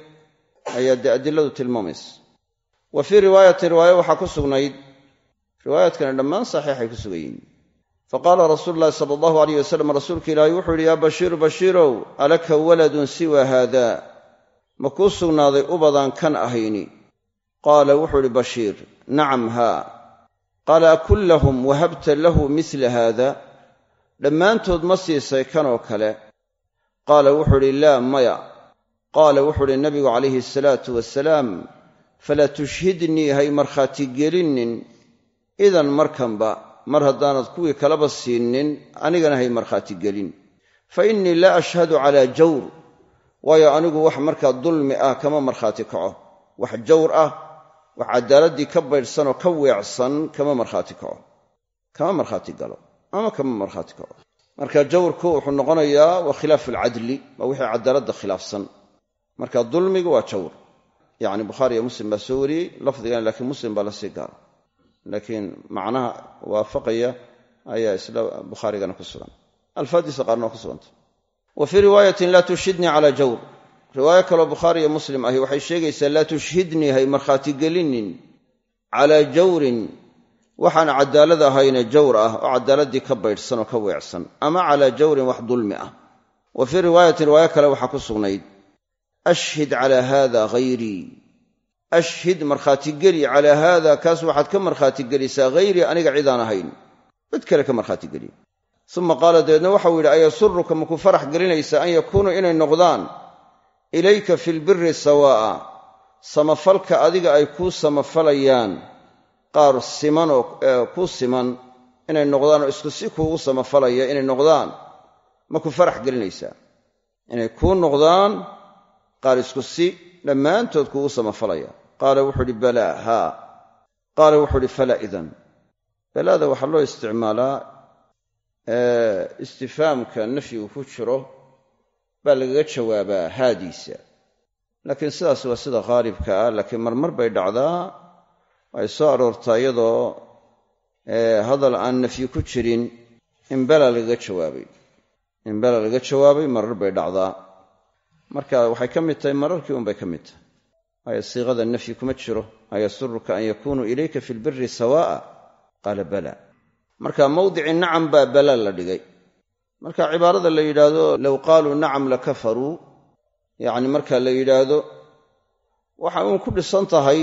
ayaa dee adiladu tilmaamaysa. Wa fii riwaayati riwaayo waxaa ku sugnayd riwaayaadkana dhammaan saxiixay ku sugan yihiin. Faqaala rasuulu llahi sala allahu alayh wasalam rasuulka ilaahi wuxuu yidhi yaa bashiiru bashiirow alaka waladun siwa haada ma kuu sugnaaday ubadaan kan ahayni qaala wuxuu idhi bashiir nacam haa. Qaala akullahum wahabta lahu misla haada dhammaantood ma siisay kanoo kale. Qaala wuxuu idhi laa maya. Qaala wuxuu idhi nabigu calayhi asalaatu wasalaam falaa tushhidnii hay markhaati gelinin idan markanba mar haddaanad kuwii kalaba siinin anigana hay markhaati gelin. Fa innii laa ashhadu calaa jawr. Waayo anigu wax markaa dulmi ah kama markhaati kaco. Wax jawr ah wax caddaaladdii ka baydhsanoo ka weecsan kama markhaati kaco. Kama markhaati galo. Ama kama markhaati kaco. Marka jawrku wuxuu noqonayaa waa khilaafu alcadli waa wixii cadaaladda khilaafsan. Marka dulmigu waa jawr. Yacni bukhaari iyo muslim baa soo wariyey lafdigan laakiin muslim baa la sii gaara. Laakiin macnaha waafaqaya ayaa isla bukhaarigana ku sugan. Alfaadiisa qaarna waa ku suganta. Wa fii riwaayatin laa tushhidnii calaa riwaayo kaloo bukhaari iyo muslim ahi waxay sheegaysaa laa tushhidnii hay markhaati gelinin calaa jawrin. Waxaan cadaalad ahayne jawr ah oo cadaaladii ka baydhsan oo ka weecsan ama calaa jawrin wax dulmi ah. Wa fii riwaayatin riwaayo kale waxaa ku sugnayd ashhid calaa haada hayrii ashhid markhaatigeli calaa haada kaas waxaad ka markhaatigelisaa hayrii aniga cidaan ahayn. Cid kale ka markhaatigeliya uma qaala dabeedna waxau yidhi ayasuruka maku farax gelinaysaa an yakuunuu inay noqdaan ilayka fi lbiri sawaa'a samafalka adiga ay kuu samafalayaan qaar siman oo ku siman inay noqdaan oo isku si kuugu samafalaya inay noqdaan ma ku farax gelinaysaa inay kuu noqdaan qaar isku si dhammaantood kuugu samafalaya. Qaala wuxuu uhi balaa haa qaala wuxuu uhi falaa idan. Balaada waxaa loo isticmaalaa istifaamka nafyigu ku jiro baa lagaga jawaabaa haadiisa. Laakiin sidaas waa sida khaalibka ah laakiin marmar bay dhacdaa ay soo aroortaa iyadoo hadal aan nafyi ku jirin in bala lagaga jawaabay. In bala lagaga jawaabay marar bay dhacdaa. Marka waxay ka mid tahay mararkii unbay ka mid tahay. Waayo siiqada nafyi kuma jiro ayasuruka an yakunuu ilayka fi lbiri sawaa'a qaala bala. Marka mawdici nacam baa bala la dhigay marka cibaarada la yidhaahdo low qaaluu nacam lakafaruu yacni marka la yidhaahdo waxa uun ku dhisan tahay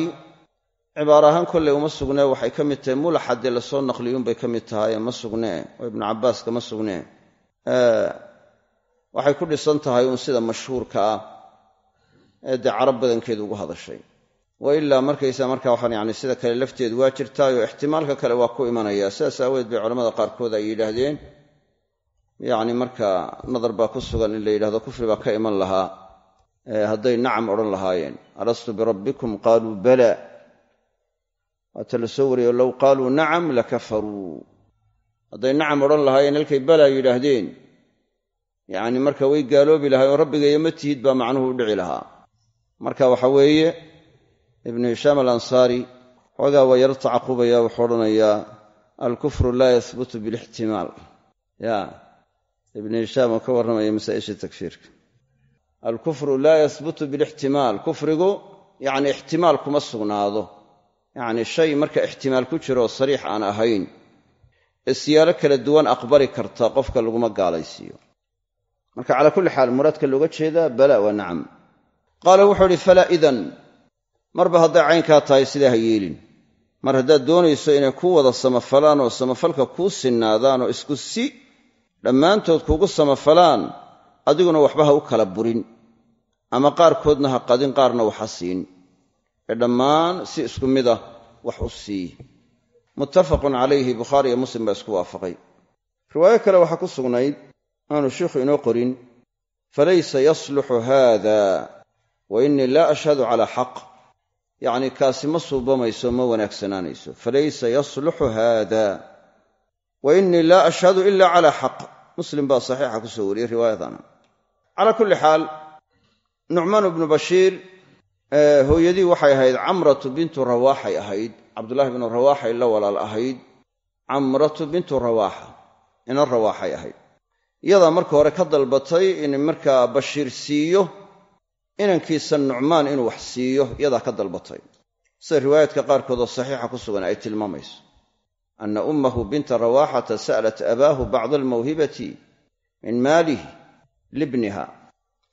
cibaaro ahaan kolley uma sugnee waxay ka mid tahay mulaxadee la soo naqliyuunbay ka mid tahay ma sugnee oo ibnu cabbaas kama sugnee waxay ku dhisan tahay uun sida mashhuurka ah ee dee carab badankeedu ugu hadashay. Wa ilaa markaysa marka waxaan yani sida kale lafteedu waa jirtaayoo ixtimaalka kale waa ku imanaya. Sidaas aaweed bay culamada qaarkood ay yidhaahdeen yacni marka nadar baa ku sugan in la yidhahdo kufri baa ka iman lahaa hadday nacam odhan lahaayeen. Alastu birabbikum qaaluu bala. Waata la soo wariyo low qaaluu nacam lakafaruu hadday nacam odhan lahaayeen halkay balaa yidhaahdeen. Yacni marka way gaaloobi lahayen oo rabbigayo ma tihid baa macnuhu u dhici lahaa. Marka waxa weeye ibnu hishaam alansaari xoogaa waa yaro tacaqubaya wuxuu odhanayaa alkufru laa yahbutu bilixtimaal ya ibnu hishaam oo ka warramaya masaa'isha takfiirka alkufru laa yahbutu bilixtimaal. Kufrigu yacni ixtimaal kuma sugnaado. Yacni shay marka ixtimaal ku jiroo sariix aan ahayn ee siyaalo kala duwan aqbali karta qofka laguma gaalaysiiyo. Marka calaa kulli xaal muraadka looga jeedaa bala waa nacam. Qaala wuxuu idhi falaa idan. Marba hadday caynkaa tahay sidaa ha yeelin. Mar haddaad doonayso inay ku wada samafalaan oo samafalka kuu sinnaadaan oo isku si dhammaantood kuugu samafalaan adiguna waxba ha u kala burin ama qaarkoodna ha qadin qaarna wax ha siin. Ee dhammaan si isku mid ah wax u sii. Muttafaqun calayhi bukhaari iyo muslim baa isku waafaqay. Riwaayo kale waxaa ku sugnayd aanu sheikhu inoo qorin falaysa yasluxu haada wa innii laa ashhadu calaa xaq. Yacni kaasi ma suubamayso ma wanaagsanaanayso falaysa yasluxu haada wa innii laa ashhadu ila calaa xaq muslim baa saxiixa ku soo wariyey riwaayadana calaa kulli xaal nucmaan ibnu bashiir hooyadii waxay ahayd camratu bintu rawaaxay ahayd. Cabdullaahi bnu rawaaxay la walaal ahayd. Camratu bintu rawaaxa ina rawaaxay ahayd. Iyadaa marka hore ka dalbatay in markaa bashiir siiyo inankiisa nucmaan inuu wax siiyo iyadaa ka dalbatay. Sida riwaayaadka qaarkood oo saxiixa ku sugan ay tilmaamayso ana ummahu binta rawaaxata sa'lat abaahu bacda almawhibati min maalihi libniha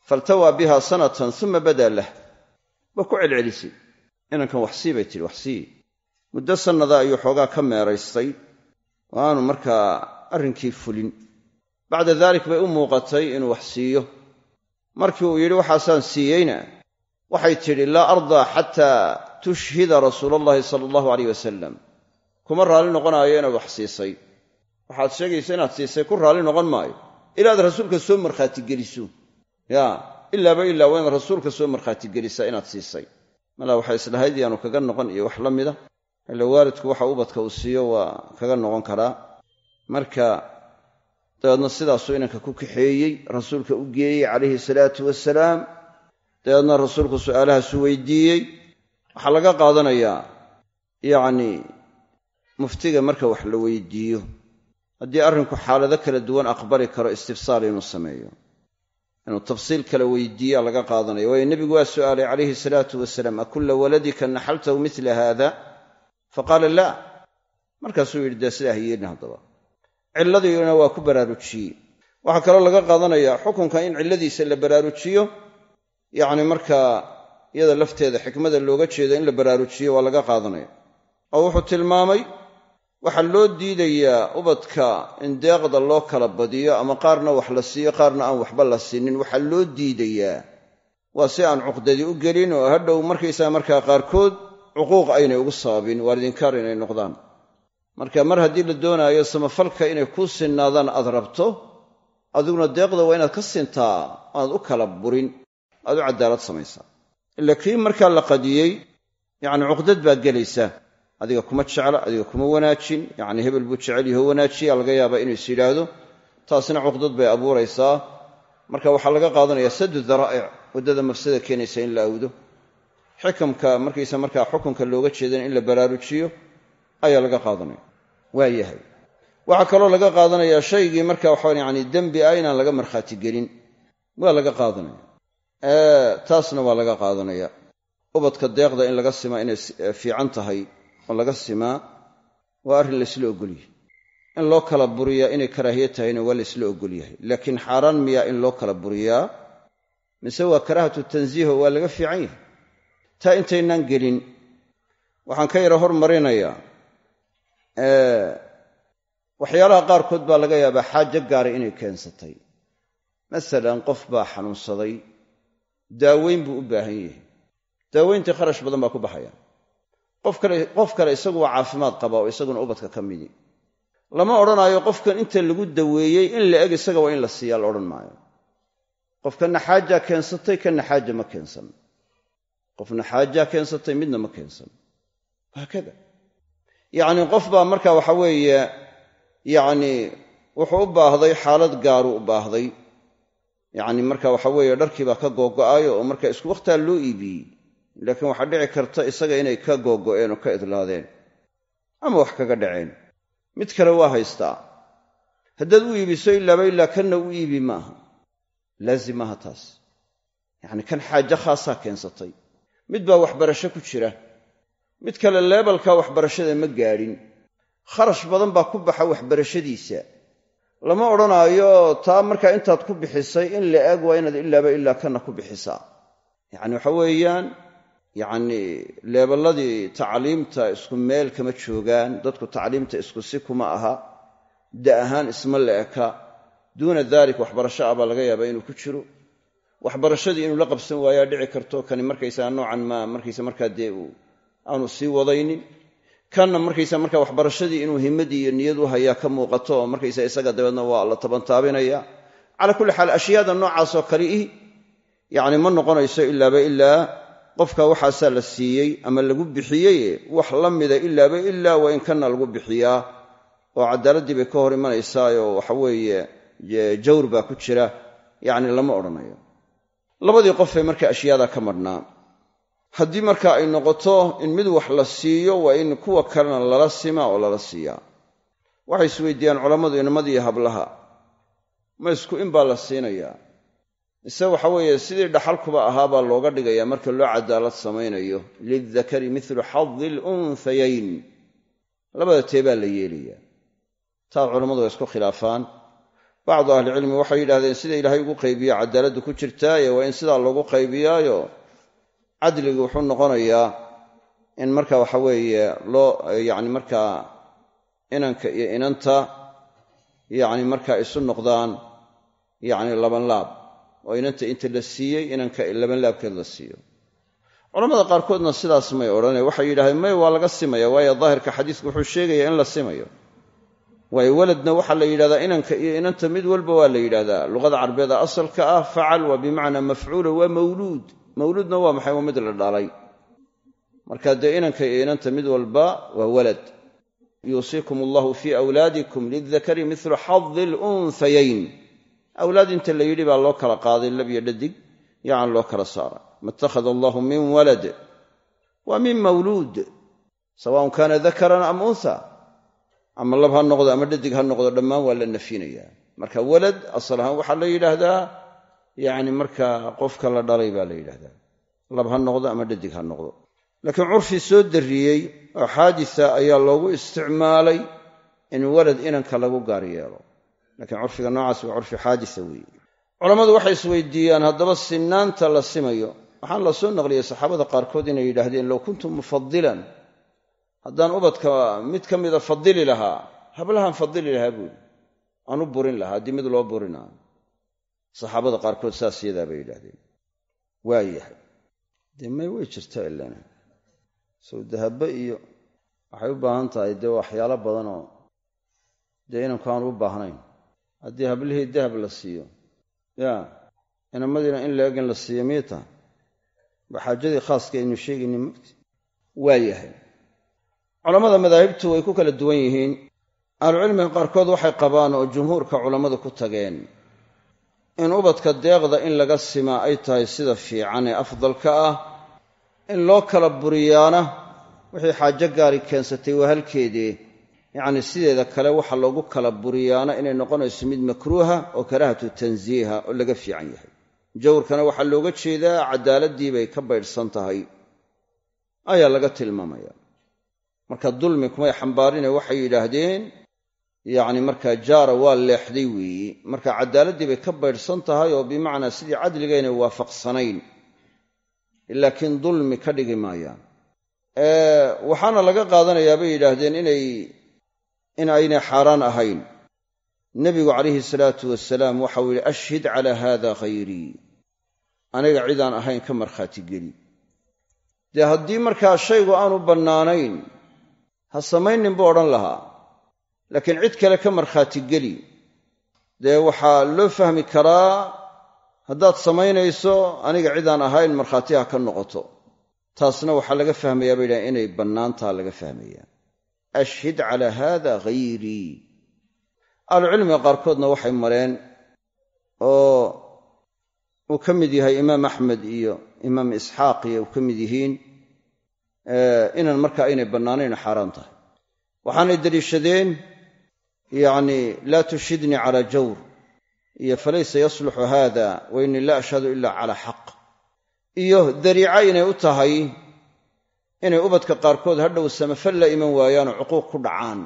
faltawaa biha sanatan uma badaa lah waa ku celcelisay inankan waxsii bay tidhi waxsii muddo sannada ayuu xoogaa ka meeraystay oo aanu markaa arrinkii fulin bacda daalik bay u muuqatay inuu wax siiyo markii uu yidhi waxaasaan siiyeyna waxay tidhi laa ardaa xataa tushhida rasuula sala allahu aleyh wasalam kuma raalli noqonaayo inaad wax siisay. Waxaad sheegaysa inaad siisay ku raalli noqon maayo. Ilaad rasuulka soo markhaatigeliso. Ya ilaaba ilaa waa inaad rasuulka soo markhaatigelisaa inaad siisay. Malaa waxay islahayd yaanu kaga noqon iyo wax la mida? Ila waalidku waxa ubadka uu siiyo waa kaga noqon karaa. Marka dabeedna sidaasuu inanka ku kaxeeyey rasuulka u geeyey calayhi salaatu wasalaam dabeedna rasuulku su'aalahaasu weydiiyey. Waxaa laga qaadanayaa yacni muftiga marka wax la weydiiyo. Haddii arrinku xaalado kala duwan aqbali karo istifsaal inuu sameeyo. Inuu tafsiil kala weydiiya laga qaadanaya waayo nebigu waa su'aalay calayhi salaatu wasalaam akulla waladika naxaltahu mila haada faqaala laa markaasuu yidhi dee sidaa hayeelin haddaba. Cilladiina waa ku baraarujiyey waxaa kaloo laga qaadanayaa xukunka in cilladiisa la baraarujiyo. Yacni markaa iyada lafteeda xikmada looga jeedo in la baraarujiyo waa laga qaadanaya. Oo wuxuu tilmaamay waxaa loo diidayaa ubadka in deeqda loo kala badiyo ama qaarna wax la siiyo qaarna aan waxba la siinin. Waxaa loo diidayaa. Waa si aan cuqdadi u gelin oo hadhow markaysaga markaa qaarkood cuquuq aynay ugu sababin waalidinkaar inay noqdaan. Marka mar haddii la doonaayo samafalka inay kuu sinnaadaan aad rabto adiguna deeqda waa inaad ka sintaa aad u kala burin aad u cadaalad samaysaa. Ila kii markaa la qadiyey yacni cuqdad baa gelaysa adiga kuma jecla adiga kuma wanaajin yacni hebel buu jecel yaho wanaajiya laga yaabaa inuu is yidhaahdo. Taasina cuqdad bay abuuraysaa. Marka waxaa laga qaadanayaa sadu daraa'ic waddada mafsada keenaysa in la awdo xikamka markaysa markaa xukunka looga jeedana in la baraarujiyo ayaa laga qaadanaya. Waa yahay. Waxaa kaloo laga qaadanayaa shaygii marka waxaa yani dembi ah inaan laga markhaati gelin. Waa laga qaadanaya. Taasna waa laga qaadanaya. Ubadka deeqda in laga simaa inay fiican tahay oo laga simaa waa arrin laysla ogolyahay in loo kala buriyaa inay karaahiye tahayna waa laysla ogolyahay laakiin xaaraan miyaa in loo kala buriyaa? Mise waa karaahatu tansiiho waa laga fiican yahay? Taa intaynaan gelin waxaan ka yara hormarinayaa waxyaalaha qaarkood baa laga yaabaa xaajo gaara inay keensatay. Masalan qof baa xanuunsaday daaweyn buu u baahan yahay. Daaweyntii kharash badan baa ku baxaya qof kale isagu waa caafimaad qaba oo isaguna ubadka ka midi. Lama odhanaayo qofkan inta lagu daweeyey in la eg isaga waa in la siiyaa la odhan maayo. Qofkanna xaajaa keensatay kanna xaaja ma keensan. Qofna xaajaa keensatay midna ma keensan. Haakada yacni qof baa marka waxa weeye yacni wuxuu u baahday xaalad gaaruu u baahday. Yacni marka waxa weeye dharkii baa ka googo'ayo oo marka isku wakhtaa loo iibiyey laakiin waxaa dhici karta isaga inay ka googo'een oo ka idlaadeen ama wax kaga dhaceen. Mid kale waa haystaa. Haddaad u iibiso ilaaba ilaa kanna u iibi maaha. Laazim maaha taas. Yacni kan xaajo khaasaa keensatay. Mid baa waxbarasho ku jira. Mid kale leebalka waxbarashada ma gaadhin kharash badan baa ku baxa waxbarashadiisa. Lama odhanaayo taa markaa intaad ku bixisay in la eg waa inaad ilaaba ilaa kana ku bixisaa. Yacni waxa weeyaan yacni leeballadii tacliimta isku meel kama joogaan dadku tacliimta isku si kuma aha da ahaan isma la eka duuna dalik waxbarasho ah baa laga yaabaa inuu ku jiro. Waxbarashadii inuu la qabsan waayaa dhici karto kani markaysaa noocan maa markaysa markaa dee aanu sii wadaynin. Kanna markaysa marka waxbarashadii inuu himadii iyo niyad u hayaa ka muuqato oo markaysa isaga dabeedna waa la tabantaabinaya. Calaa kulli xaal ashyaada noocaasoo kale ih yacni ma noqonayso ilaaba ilaa qofka waxaasaa la siiyey ama lagu bixiyey wax la mida ilaaba ilaa waa in kanna lagu bixiyaa oo caddaaladdii bay ka hor imanaysaayoo waxaweeye jawr baa ku jira yacni lama odhanayo. Labadii qofee marka ashyaada ka madhnaa haddii marka ay noqoto in mid wax la siiyo waa in kuwa kalena lala simaa oo lala siiyaa waxay isweydiiyaan culammadu inamadii hablaha. Ma isku in baa la siinayaa mise waxa weeye sidii dhaxalkuba ahaabaa looga dhigayaa marka loo cadaalad samaynayo. Lildakari milu xadi lunhayayn labada tee baa la yeelayaa. Taa culammadu waa isku khilaafaan. Bacdu ahlicilmi waxay yidhahdeen sida ilaahay ugu qaybiya cadaaladdu ku jirtaaye waa in sidaa loogu qaybiyaayo. Cadligi wuxuu noqonayaa in marka waxa weeye loo yacni markaa inanka iyo inanta yacni markaa isu noqdaan yacni labanlaab oo inanta inta la siiyey inanka labanlaabkeed la siiyo. Culamada qaarkoodna sidaas may odhane waxay yidhahdeen may waa laga simaya waayo daahirka xadiisku wuxuu sheegayaa in la simayo. Waayo weladna waxaa la yidhahdaa inanka iyo inanta mid walba waa la yidhahdaa. Luqada carbeeda asalka ah facal waa bimacnaa mafcuula waa mawluud. Mawluudna waa maxay? Waa mid la dhalay marka dee inanka iyo inanta mid walba waa walad. Yuusiikum allahu fii awlaadikum lildakari milu xadi lunhayayn awlaad inta la yidhi baa loo kala qaaday labyo dhadig yacan loo kala saaray ma ittakhada allahu min walad wa min mawluud sawaun kaana dakaran am unha ama lab ha noqdo ama dhadig ha noqdo dhammaan waa la nafyinayaa marka walad asal ahaan waxaa la yidhaahdaa yacni markaa qofka la dhalay baa la yidhahdaa lab ha noqdo ama dhadig ha noqdo. Laakiin curfi soo darriyey oo xaadisa ayaa loogu isticmaalay in walad inanka lagu gaar yeelo laakiin curfiga noocaas waa curfi xaadisa weeye. Culammadu waxay isweydiiyaan haddaba sinaanta la simayo. Waxaan la soo naqliyey saxaabada qaarkood inay yidhaahdeen low kuntu mufadilan haddaan ubadka mid ka mida fadili lahaa hablahaan fadili lahaa buuli aan u burin lahaa haddii mid loo burinaa saxaabada qaarkood saas yadaa bay yidhaahdeen. Waa yahay. Dee may way jirtaa ilana sow dahabbe iyo waxay u baahan tahay dee waxyaalo badanoo dee inanku aanu u baahnayn haddii hablihii dahab la siiyo. Yaa inamadiina in la egin la siiyo mii tahay waa xaajadii khaaska aynu sheegayni mogti waa yahay. Culammada madaahibtu way ku kala duwan yihiin. Ahlucilmiga qaarkood waxay qabaan oo jumhuurka culammadu ku tageen. In ubadka deeqda in laga simaa ay tahay sida fiican ee afdalka ah in loo kala buriyaana wixii xaajo gaari keensatay waa yacni sideeda kale waxa loogu kala buriyaana inay noqonayso mid makruuha oo karaahatu tansiiha oo laga fiican yahay. Jawrkana waxaa looga jeedaa cadaaladii bay ka baydhsan tahay. Ayaa laga tilmaamaya. Marka dulmi kumay xambaarine waxay yidhaahdeen yacni markaa jaara waa leexday weeye marka cadaaladii bay ka baydhsan tahay oo bimacnaa sidii cadligaynay waafaqsanayn. Laakiin dulmi ka dhigi maayaan. Waxaana laga qaadanayaa bay yidhaahdeen inay in aynay xaaraan ahayn. Nebigu calayhi salaatu wasalaam waxau yidhi ashhid calaa haada khayrii aniga cidaan ahayn ka markhaati geli. Dee haddii markaa shaygu aanu bannaanayn ha samaynin buu odhan lahaa. Laakiin cid kale ka markhaati geli. Dee waxaa loo fahmi karaa haddaad samaynayso aniga cidaan ahayn markhaati ha ka noqoto. Taasna waxaa laga fahmayaa bay yidhahan inay bannaantaha laga fahmayaa ashhid calaa haada hayrii ahlucilmiga qaarkoodna waxay mareen oo uu ka mid yahay imaam axmed iyo imaam isxaaq iyo uu ka mid yihiin inaan markaa aynay bannaanayn xaaraan tahay waxaanay deliishadeen yacni laa tushhidnii calaa jawr iyo falaysa yasluxu haada wa innii laa ashhadu ila calaa xaq iyo dariica inay u tahay inay ubadka qaarkood hadhow samafal la iman waayaanoo cuquuq ku dhacaan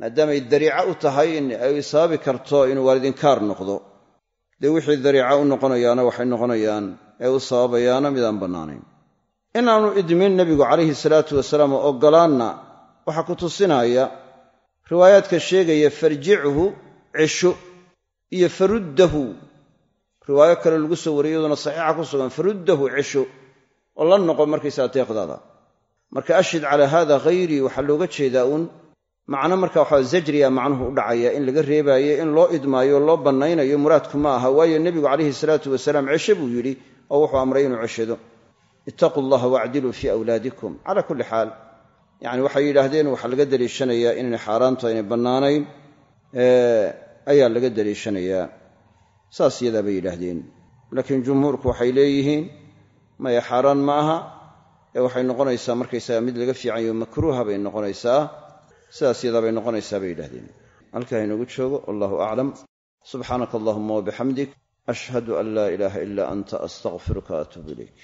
maadaamay dariica u tahay in ay sababi karto inuu waalidinkaar noqdo. Dee wixii dariica u noqonayaana waxay noqonayaan ee u sababayaana midaan bannaanayn. Inaanu idmin nebigu calayhi salaatu wasalaam oo oggolaanna waxaa ku tusinaya riwaayaadka sheegaya farjichu cisho iyo faruddahu. Riwaayo kale lagu soo wariyey iyaduna saxiixa ku sugan faruddahu cisho oo la noqo markaysaa deeqdaada marka ashhid calaa haada khayrii waxaa looga jeedaa uun macno marka waxaa zajriya macnuhu u dhacaya in laga reebaayo in loo idmaayo loo bannaynayo muraadku ma aha. Waayo nebigu calayhi salaatu wasalaam ceshe buu yidhi oo wuxuu amray inuu ceshado. Ittaquu allaha waacdiluu fii awlaadikum. Cala kulli xaal. Yacni waxay yidhaahdeen waxaa laga deliishanayaa inaynay xaaraantu aynay bannaanayn ayaa laga deliishanayaa saas yadaa bay yidhaahdeen. Laakiin jumhuurku waxay leeyihiin maya xaaraan ma aha waxay noqonaysaa markaysaga mid laga fiicanyo makruuha bay noqonaysaa sidaas yadaa bay noqonaysaa bay yidhahdeen halkaa inoogu joogo wallahu aclam. Subxaanaka allahuma wabixamdik ashhadu an laa ilaaha ilaa anta astaqfiruka atuubu ilayk